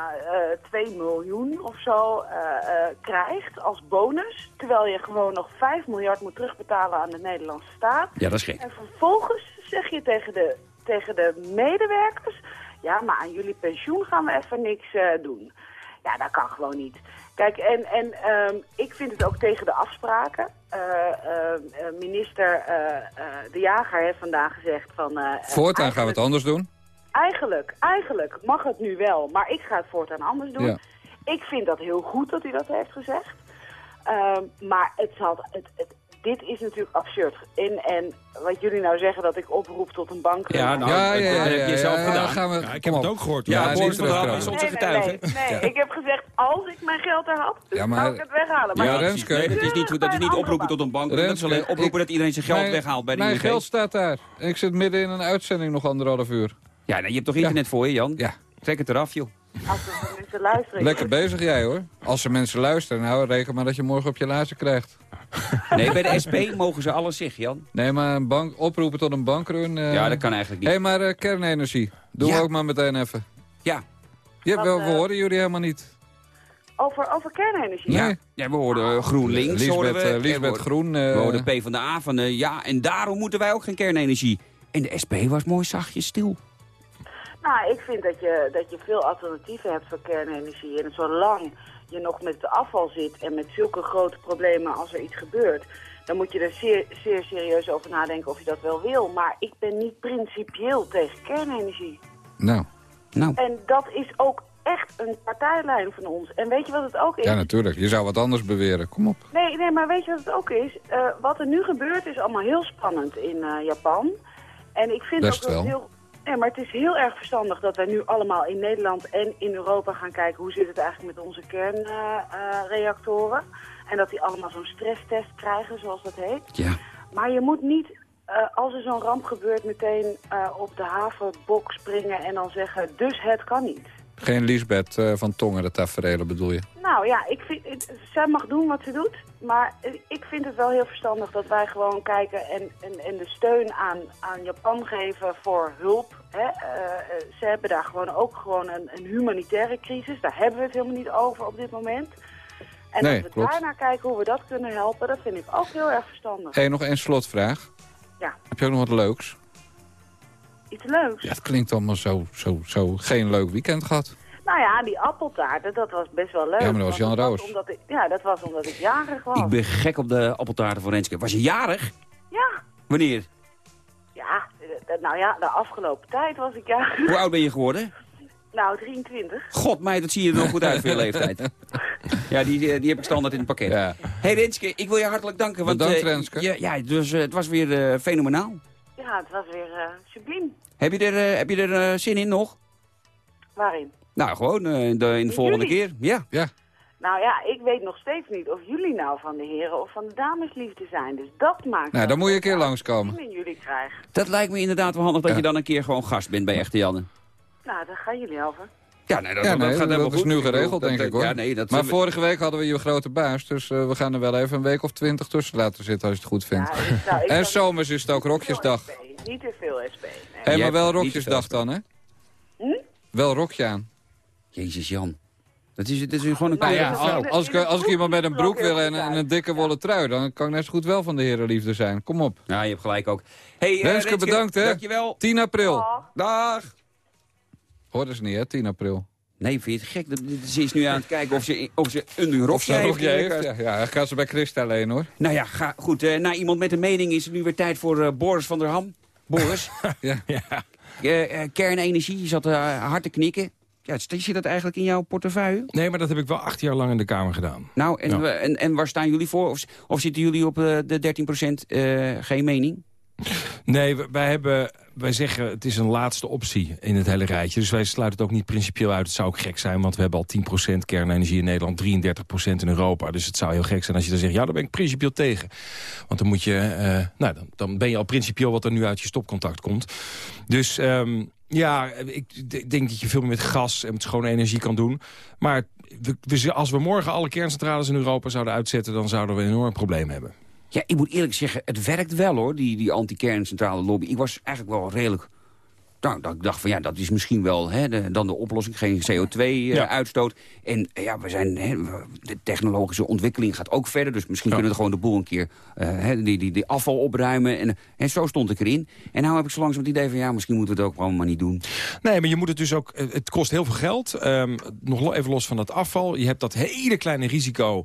1,2 miljoen of zo eh, eh, krijgt als bonus. Terwijl je gewoon nog 5 miljard moet terugbetalen aan de Nederlandse staat. Ja, dat is gek. En vervolgens zeg je tegen de, tegen de medewerkers... Ja, maar aan jullie pensioen gaan we even niks eh, doen. Ja, dat kan gewoon niet. Kijk, en, en ehm, ik vind het ook tegen de afspraken. Eh, eh, eh, minister eh, eh, De Jager heeft vandaag gezegd van... eh, Voortaan gaan we het anders doen. Eigenlijk, eigenlijk mag het nu wel, maar ik ga het voortaan anders doen. Ja. Ik vind dat heel goed dat hij dat heeft gezegd. Ehm, maar het het, het, dit is natuurlijk absurd. En, en wat jullie nou zeggen dat ik oproep tot een bank. Ja, nou, Ja, ja, dat ja, heb je ja, zelf ja, gedaan. gaan we- Ja, ik heb het ook gehoord. Ja, Boris is onze Nee, nee, getuige. nee, nee. ik heb gezegd als ik mijn geld er had, dus Ja, dan maar- zou ik het weghalen. Maar Ja, Renske. Nee, dat is niet, dat is niet oproepen tot een bank. Dat is Renske, alleen oproepen ik- dat iedereen zijn geld Mijn- weghaalt bij de Mijn ING. geld staat daar. En ik zit midden in een uitzending nog anderhalf uur. Ja, nou, je hebt toch internet voor je, Jan? Ja. Trek het eraf, joh. Als er mensen luisteren. Lekker bezig jij hoor. Als er mensen luisteren, nou reken maar dat je morgen op je lazen krijgt. (laughs) Nee, bij de SP mogen ze alles zeggen, Jan. Nee, maar een bank, oproepen tot een bankrun. eh. Ja, dat kan eigenlijk Hé, niet. maar eh, kernenergie. Doen Ja. we ook maar meteen even. Ja. Ja, Wat, we, we eh, horen jullie helemaal niet. Over, over kernenergie. Ja. Nee. ja, we hoorden eh, GroenLinks. we, Lisbeth, eh, we Lisbeth hoorden- Groen. We eh, hoorden PvdA van, eh, ja, en daarom moeten wij ook geen kernenergie. En de SP was mooi zachtjes stil. Nou, ik vind dat je, dat je veel alternatieven hebt voor kernenergie. En zolang je nog met het afval zit en met zulke grote problemen als er iets gebeurt... dan moet je er zeer, zeer serieus over nadenken of je dat wel wil. Maar ik ben niet principieel tegen kernenergie. Nou, Nou, En dat is ook echt een partijlijn van ons. En weet je wat het ook is? ja natuurlijk. Je zou wat anders beweren. Kom op. Nee, nee, maar weet je wat het ook is? Eh, wat er nu gebeurt is allemaal heel spannend in eh, Japan. En ik vind Best ook dat wel. het heel... Nee, maar het is heel erg verstandig dat wij nu allemaal in Nederland en in Europa gaan kijken... hoe zit het eigenlijk met onze kernreactoren. en dat die allemaal zo'n stresstest krijgen, zoals dat heet. ja. Maar je moet niet, eh, als er zo'n ramp gebeurt, meteen eh, op de havenbok springen... en dan zeggen, dus het kan niet. Geen Lisbeth eh, van Tongen, de tafereelen bedoel je? Nou ja, ik vind, zij mag doen wat ze doet. Maar ik vind het wel heel verstandig dat wij gewoon kijken en, en, en de steun aan, aan Japan geven voor hulp. Hè. Eh, eh, ze hebben daar gewoon ook gewoon een, een humanitaire crisis. Daar hebben we het helemaal niet over op dit moment. En Nee, dat we klopt. daarna kijken hoe we dat kunnen helpen, dat vind ik ook heel erg verstandig. Hé, nog één slotvraag. Ja. Heb je ook nog wat leuks? Iets leuks. Ja, het klinkt allemaal zo, zo, zo geen leuk weekend gehad. Nou ja, die appeltaarten, dat was best wel leuk. Ja, maar dat was Jan Roos. omdat ik, ja, dat was omdat ik jarig was. Ik ben gek op de appeltaarten van Renske. Was je jarig? Ja, Wanneer? ja, nou ja, de afgelopen tijd was ik jarig. Hoe oud ben je geworden? (laughs) Nou, 23. God, mij, dat zie je er nog goed uit voor je (laughs) leeftijd. Ja, die, eh, die heb ik standaard in het pakket. Ja. hey Renske, ik wil je hartelijk danken. Want, Bedankt, eh, Renske. Ja, ja het, was, eh, het was weer eh, fenomenaal. Ja, het was weer eh subliem. Heb je er, eh, heb je er eh, zin in nog? Waarin? Nou, gewoon eh, in de, in de volgende jullie? keer. Ja. Ja. Nou ja, ik weet nog steeds niet of jullie nou van de heren of van de damesliefde zijn. Dus dat maakt... Nou, dan moet je een keer langskomen. in jullie krijgen. Dat lijkt me inderdaad wel handig dat Ja. je dan een keer gewoon gast bent bij Echte Janne. Nou, daar gaan jullie over. Ja, nee, dat, Ja, dat nee, gaat dat, helemaal is goed. nu geregeld, dat- denk dat- ik hoor. Ja, nee, dat, maar vorige week hadden we je grote baas, dus we gaan er wel even een week of twintig tussen laten zitten als je het goed vindt. Ja, ik zou- ik en zomers is het ook rokjesdag. Niet te veel SP. Jij maar wel rokjesdag dan, hè? Hm? Wel rokje aan. Jezus Jan. Dat is, dat is gewoon een Nou ja, als ik, als ik iemand met een broek wil en, een dikke wollen trui, dan kan ik net zo goed wel van de herenliefde zijn. Kom op. Ja, je hebt gelijk ook. Hey, eh, Renske, bedankt, hè. Dankjewel. 10 april. Dag. Dag. Hoorden ze niet, hè? 10 april. Nee, vind je het gek? Ze is nu aan het kijken of ze, of ze een rokje heeft. rokje heeft. Ja, ja, gaat ze bij Christa alleen, hoor. Nou ja, ga, goed. eh na iemand met een mening is het nu weer tijd voor eh, Boris van der Ham. Boris, (laughs) Ja. eh, eh, kernenergie, je zat eh, hard te knikken. Ja, zit dat eigenlijk in jouw portefeuille? Nee, maar dat heb ik wel acht jaar lang in de Kamer gedaan. Nou, en, Ja. en, en waar staan jullie voor? Of, of zitten jullie op eh, de 13% eh geen mening? Nee, wij hebben wij zeggen het is een laatste optie in het hele rijtje. Dus wij sluiten het ook niet principieel uit. Het zou ook gek zijn, want we hebben al 10% kernenergie in Nederland... 33% in Europa. Dus het zou heel gek zijn als je dan zegt... ja, daar ben ik principieel tegen. Want dan moet je... eh, nou, dan, dan ben je al principieel wat er nu uit je stopcontact komt. Dus... ehm, ja, ik denk dat je veel meer met gas en met schone energie kan doen. Maar we- als we morgen alle kerncentrales in Europa zouden uitzetten... dan zouden we een enorm probleem hebben. Ja, ik moet eerlijk zeggen, het werkt wel hoor, die, die anti-kerncentrale lobby. Ik was eigenlijk wel redelijk... Nou, dat ik dacht van ja, dat is misschien wel hè, de, dan de oplossing. Geen CO2-uitstoot. En eh, ja, we zijn, hè, de technologische ontwikkeling gaat ook verder. Dus misschien kunnen we gewoon de boel een keer eh, hè, die, die, die afval opruimen. En, en zo stond ik erin. En nou heb ik zo langzaam het idee van ja, misschien moeten we het ook gewoon maar niet doen. Nee, maar je moet het dus ook... eh, Het kost heel veel geld. Ehm, nog even los van dat afval. Je hebt dat hele kleine risico.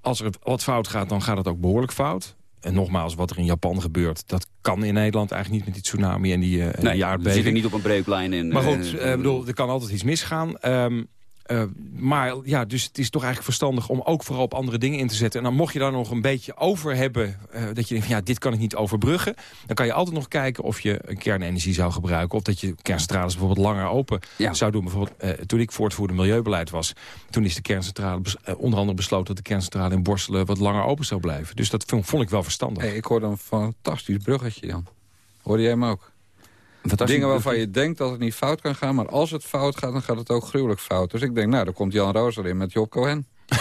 Als er wat fout gaat, dan gaat het ook behoorlijk fout. En nogmaals, wat er in Japan gebeurt... dat kan in Nederland eigenlijk niet met die tsunami en die, en Nee, die zitten niet op een breeklijn. En, Maar goed, eh, bedoel, er kan altijd iets misgaan. Ehm, eh, maar ja, dus het is toch eigenlijk verstandig om ook vooral op andere dingen in te zetten. En dan mocht je daar nog een beetje over hebben, eh, dat je denkt van ja, dit kan ik niet overbruggen. Dan kan je altijd nog kijken of je een kernenergie zou gebruiken. Of dat je kerncentrales bijvoorbeeld langer open zou doen. Bijvoorbeeld, eh, toen ik voortvoerder milieubeleid was, toen is de kerncentrale onder andere besloten dat de kerncentrale in Borselen wat langer open zou blijven. Dus dat vond, vond ik wel verstandig. Hey, ik hoorde een fantastisch bruggetje, Jan. Hoorde jij hem ook? Dingen waarvan bruggetje. je denkt dat het niet fout kan gaan... maar als het fout gaat, dan gaat het ook gruwelijk fout. Dus ik denk, nou, dan komt Jan Roos erin met Job Cohen. (laughs)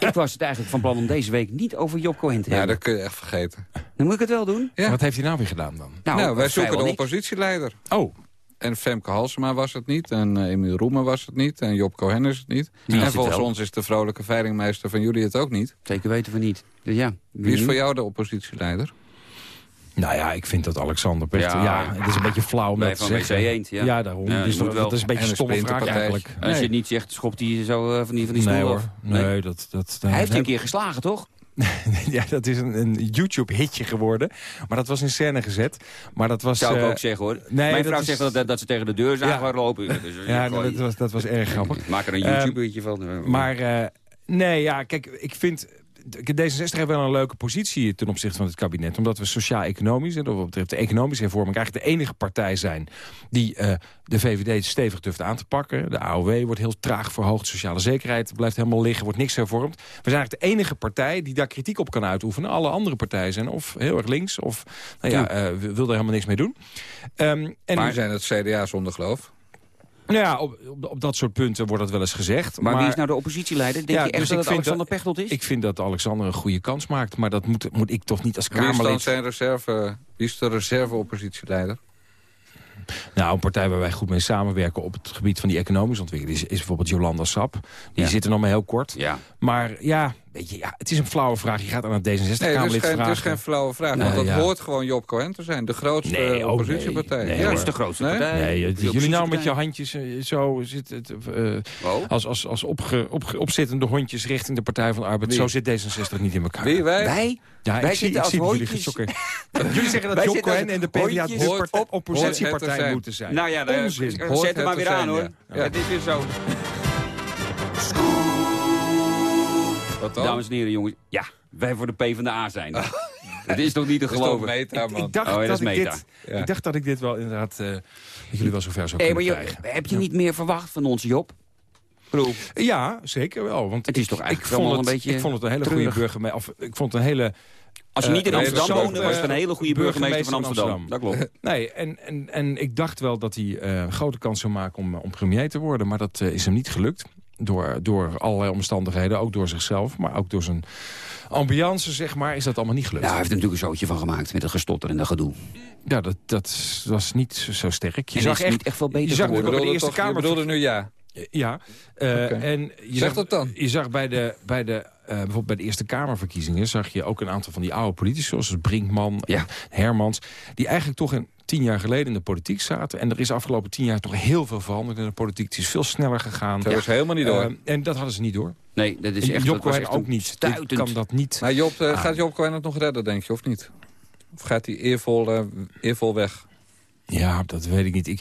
Ik was het eigenlijk van plan om deze week niet over Job Cohen te Ja, hebben. dat kun je echt vergeten. Dan moet ik het wel doen. Ja. Wat heeft hij nou weer gedaan dan? Nou, wij vrijwel zoeken de oppositieleider. Oh. En Femke Halsema was het niet. En uh, Emiel Roemer was het niet. En Job Cohen is het niet. En volgens ons is de vrolijke veilingmeester van jullie het ook niet. Zeker weten we niet. Dus ja, Wie is voor jou de oppositieleider? Nou ja, ik vind dat Alexander. Ja, Ja, het is een beetje flauw om dat te zeggen. Eend, ja. daarom. Ja, dus dat, wel- dat is een beetje en een stomme vraag eigenlijk. Als je het niet zegt, schopt hij zo eh, van die, van die stoel nee hoor. af. Nee, dat... dat Hij heeft een keer geslagen, toch? (laughs) ja, dat is een, een YouTube-hitje geworden. Maar dat was in scène gezet. Maar dat was... Zou ik eh, ook zeggen, hoor. Nee, Mijn vrouw is- zegt dat, dat ze tegen de deur zagen Ja. lopen. Dus, eh, (laughs) Ja, gewoon- dat was, dat was erg grappig. Maak er een Ehm, YouTube-hitje van. eh. Maar eh, nee, ja, kijk, ik vind... D66 heeft wel een leuke positie ten opzichte van het kabinet. Omdat we sociaal-economisch, en wat betreft de economische hervorming... eigenlijk de enige partij zijn die eh, de VVD stevig durft aan te pakken. De AOW wordt heel traag verhoogd. Sociale zekerheid blijft helemaal liggen, wordt niks hervormd. We zijn eigenlijk de enige partij die daar kritiek op kan uitoefenen. Alle andere partijen zijn of heel erg links... of nou ja, eh, wil er helemaal niks mee doen. Ehm, en Maar zijn het CDA zonder geloof? Nou ja, op, op, op dat soort punten wordt dat wel eens gezegd. Maar, wie is nou de oppositieleider? Denk Ja, je echt dus dat het Alexander Pechtold is? Ik vind dat Alexander een goede kans maakt. Maar dat moet, moet ik toch niet als Wie is dan Kamerlid... zijn reserve, wie is de reserve-oppositieleider? Nou, een partij waar wij goed mee samenwerken op het gebied van die economische ontwikkeling... is, is bijvoorbeeld Jolanda Sap. Die Ja. zit er nog maar heel kort. Ja. Maar ja, weet je, ja, het is een flauwe vraag. Je gaat aan het Nee, het is, D66-Kamerlid geen, vragen. het is geen flauwe vraag. Nee, want dat ja. hoort gewoon Job Cohen te zijn. De grootste Nee, oh, oppositiepartij. nee. Nee, ja. Dat is de grootste Nee? partij. Nee, De jullie nou met je handjes eh, zo zitten... eh, Oh. als als, als opge, opge- opzittende hondjes richting de Partij van de Arbeid. Wie? Zo zit D66 niet in elkaar. Wie, wij? Wij? Ja, Wij ik zie, zitten ik als zie jullie (laughs) Jullie zeggen dat Wij Job zitten Cohen en de PvdA de oppositiepartij moeten zijn. Nou ja, zet hem het maar weer aan, hoor. Het is weer zo. Wat dan? Dames en heren, jongens. Ja, wij voor de PvdA zijn. (laughs) Het is toch niet te Dat is toch geloven? Ik dacht, Oh, ja, dat ik, dit, Ja. ik dacht dat ik dit wel inderdaad... eh, dat jullie wel zover zou kunnen je, krijgen. heb je niet meer verwacht van ons, Job? Ja, zeker wel. Want Het is ik, toch ik eigenlijk vond allemaal het, een beetje Ik vond het een hele treurig. goede burgemeester. Ik vond het een hele... als je niet in Eh, Amsterdam woonde, dat was het een hele goede burgemeester van Amsterdam. Dat klopt. Nee, en, en, en ik dacht wel dat hij eh, een grote kans zou maken om, om premier te worden. Maar dat eh, is hem niet gelukt. Door, door allerlei omstandigheden, ook door zichzelf. Maar ook door zijn ambiance, zeg maar, is dat allemaal niet gelukt. Ja, hij heeft er natuurlijk een zootje van gemaakt met het gestotter en dat gedoe. Ja, dat, dat was niet zo- sterk. Je En zag echt, echt veel beter je zag geworden. de Eerste toch- je Kamer... bedoelde nu ja. Ja, eh, en je Zeg zag, dat dan. Je zag bij de, bij de, eh, bijvoorbeeld bij de Eerste Kamerverkiezingen... zag je ook een aantal van die oude politici, zoals Brinkman Ja. en Hermans... die eigenlijk toch een tien jaar geleden in de politiek zaten. En er is afgelopen tien jaar toch heel veel veranderd in de politiek. Het is veel sneller gegaan. Dat is helemaal niet door. Eh, en dat hadden ze niet door. Nee, dat is En echt, Job dat was echt ook niet. stuitend. Die kan dat niet. Maar Job, eh, gaat Job Cohen het nog redden, denk je, of niet? Of gaat hij eervol, eh, eervol weg? Ja, dat weet ik niet. Ik,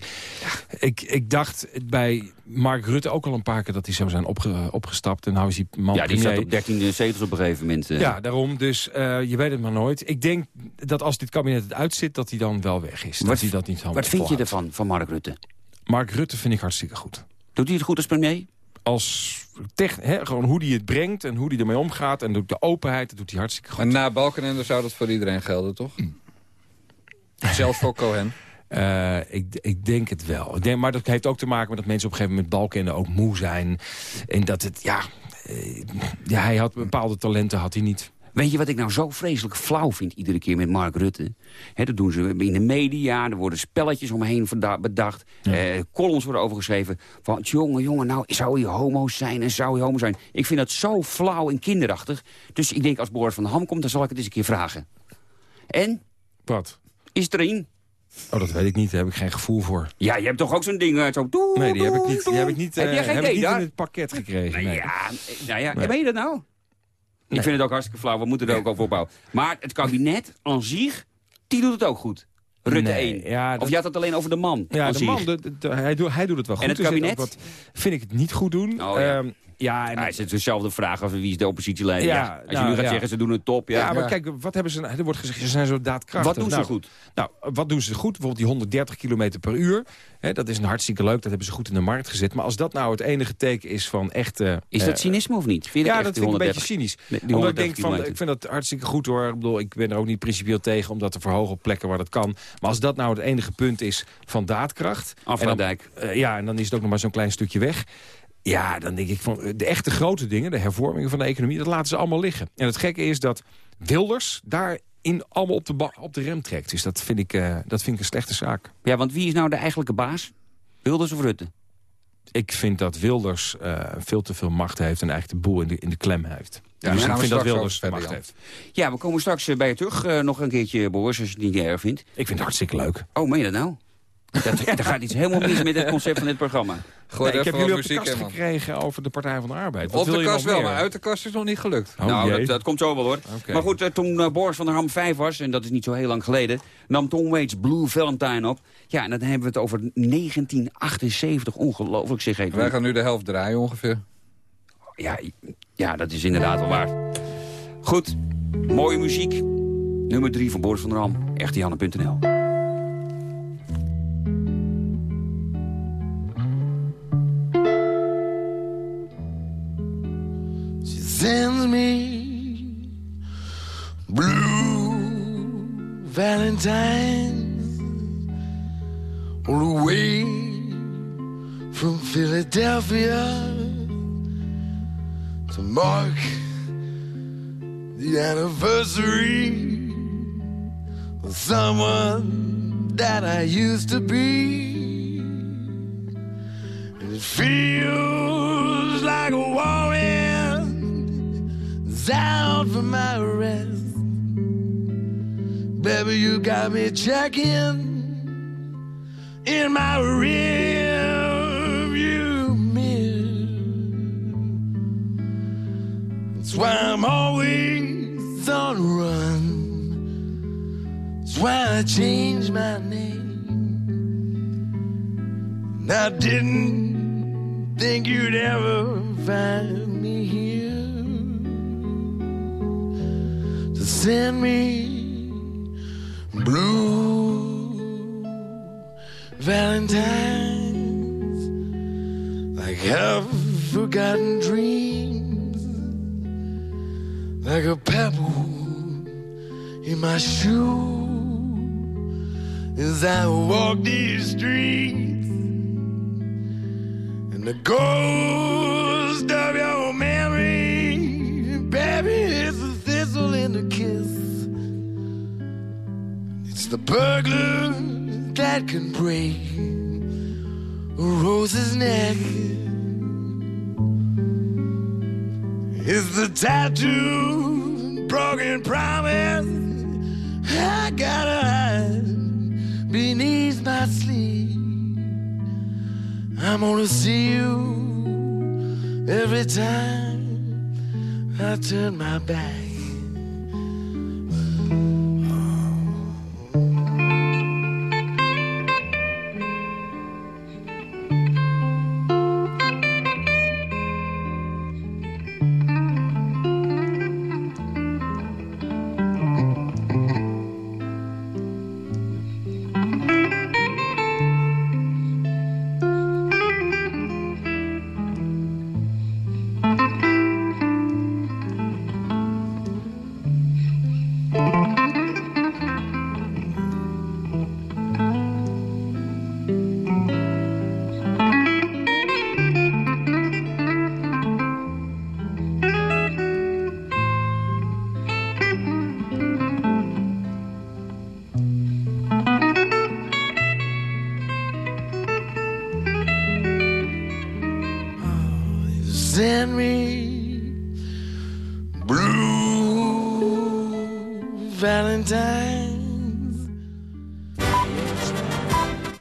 ik, ik dacht bij Mark Rutte ook al een paar keer dat hij zou zijn opge- opgestapt. En nou is hij man Ja, die premier. zat op 13 zetels op een gegeven moment. eh. Ja, daarom. Dus eh, je weet het maar nooit. Ik denk dat als dit kabinet het uitzit, dat hij dan wel weg is. dat Wat- hij dat niet Wat vind je ervan, van Mark Rutte? Mark Rutte vind ik hartstikke goed. Doet hij het goed als premier? Als tech, hè, gewoon hoe hij het brengt en hoe hij ermee omgaat. En de openheid, dat doet hij hartstikke goed. En na Balkenende zou dat voor iedereen gelden, toch? Zelfs voor Cohen. (laughs) Eh, ik, ik denk het wel. Ik denk, maar dat heeft ook te maken met dat mensen op een gegeven moment balken ook moe zijn. En dat het, ja, eh, ja hij had bepaalde talenten, had hij niet. Weet je wat ik nou zo vreselijk flauw vind iedere keer met Mark Rutte? Dat doen ze in de media, er worden spelletjes omheen bedacht. Eh, columns worden overgeschreven van... jongen, jongen, nou zou je homo's zijn en zou je homo zijn. Ik vind dat zo flauw en kinderachtig. Dus ik denk als Boris van Ham komt, dan zal ik het eens een keer vragen. En? Wat? Is het erin? Oh, dat weet ik niet. Daar heb ik geen gevoel voor. Ja, je hebt toch ook zo'n ding eh, zo... doe, Nee, die heb ik niet, die heb ik niet, Heb geen heb ik niet in het pakket gekregen. Nee. Ja, nou ja, Nee. ben je dat nou? Ik vind het ook hartstikke flauw, we moeten er ook over opbouwen. Maar het kabinet aan zich, die doet het ook goed. Rutte Nee, 1. ja, Of je had het alleen over de man Ja, de man, de- de- de- hij, doet, hij doet het wel goed. En het zit kabinet? Wat, vind ik het niet goed doen. Oh, ja. Ehm, ja, en, Ja, het is dezelfde vraag als wie is de oppositieleider. Ja, als je nu gaat ja. zeggen, ze doen het top. Ja, Ja, maar kijk, wat hebben ze, er wordt gezegd, ze zijn zo daadkrachtig. Wat doen ze Nou, goed? Nou, wat doen ze goed? Bijvoorbeeld die 130 km per uur. Hè, dat is een hartstikke leuk, dat hebben ze goed in de markt gezet. Maar als dat nou het enige teken is van echte... Is dat eh, cynisme of niet? Vind ja, echt dat vind ik een 130? beetje cynisch. Nee, die Omdat ik denk 130 van, kilometer. ik vind dat hartstikke goed hoor. Ik bedoel, ik ben er ook niet principieel tegen om dat te verhogen op plekken waar dat kan. Maar als dat nou het enige punt is van daadkracht... En dan, eh, ja, en dan is het ook nog maar zo'n klein stukje weg. Ja, dan denk ik van de echte grote dingen, de hervormingen van de economie, dat laten ze allemaal liggen. En het gekke is dat Wilders daarin allemaal op de, ba- op de rem trekt. Dus dat vind, ik, eh, dat vind ik een slechte zaak. Ja, want wie is nou de eigenlijke baas? Wilders of Rutte? Ik vind dat Wilders eh, veel te veel macht heeft en eigenlijk de boel in de, in de klem heeft. Ja, dus daar ik vind dat Wilders macht heeft. Ja, we komen straks eh, bij je terug. nog een keertje, Boris, als je het niet erg vindt. Ik vind het hartstikke leuk. Oh, meen je dat nou? Dat, er gaat iets helemaal mis met het concept van dit programma. Gooi Nee, ik heb jullie op de muziek kast gekregen over de Partij van de Arbeid. Wat Op wil de je kast wel, meer? maar uit de kast is nog niet gelukt. Oh, nou, dat, dat komt zo wel hoor. Maar goed, eh, toen eh, Boris van der Ham 5 was, en dat is niet zo heel lang geleden... nam Tom Waits Blue Valentine op. Ja, en dan hebben we het over 1978. Ongelooflijk zeg ik. Wij gaan nu de helft draaien ongeveer. Ja, ja, dat is inderdaad wel waar. Goed, mooie muziek. Nummer 3 van Boris van der Ham. Echtejanne.nl sends me blue valentines all the way from Philadelphia to mark the anniversary of someone that I used to be. And it feels like a whirlwind out for my rest. Baby, you got me checking in my rearview mirror. That's why I'm always on the run. That's why I changed my name. And I didn't think you'd ever find to send me blue valentines like half forgotten dreams, like a pebble in my shoe as I walk these streets, and the ghost of your the burglar that can break a rose's neck. is the tattoo, broken promise. I gotta hide beneath my sleeve. I'm gonna see you every time I turn my back.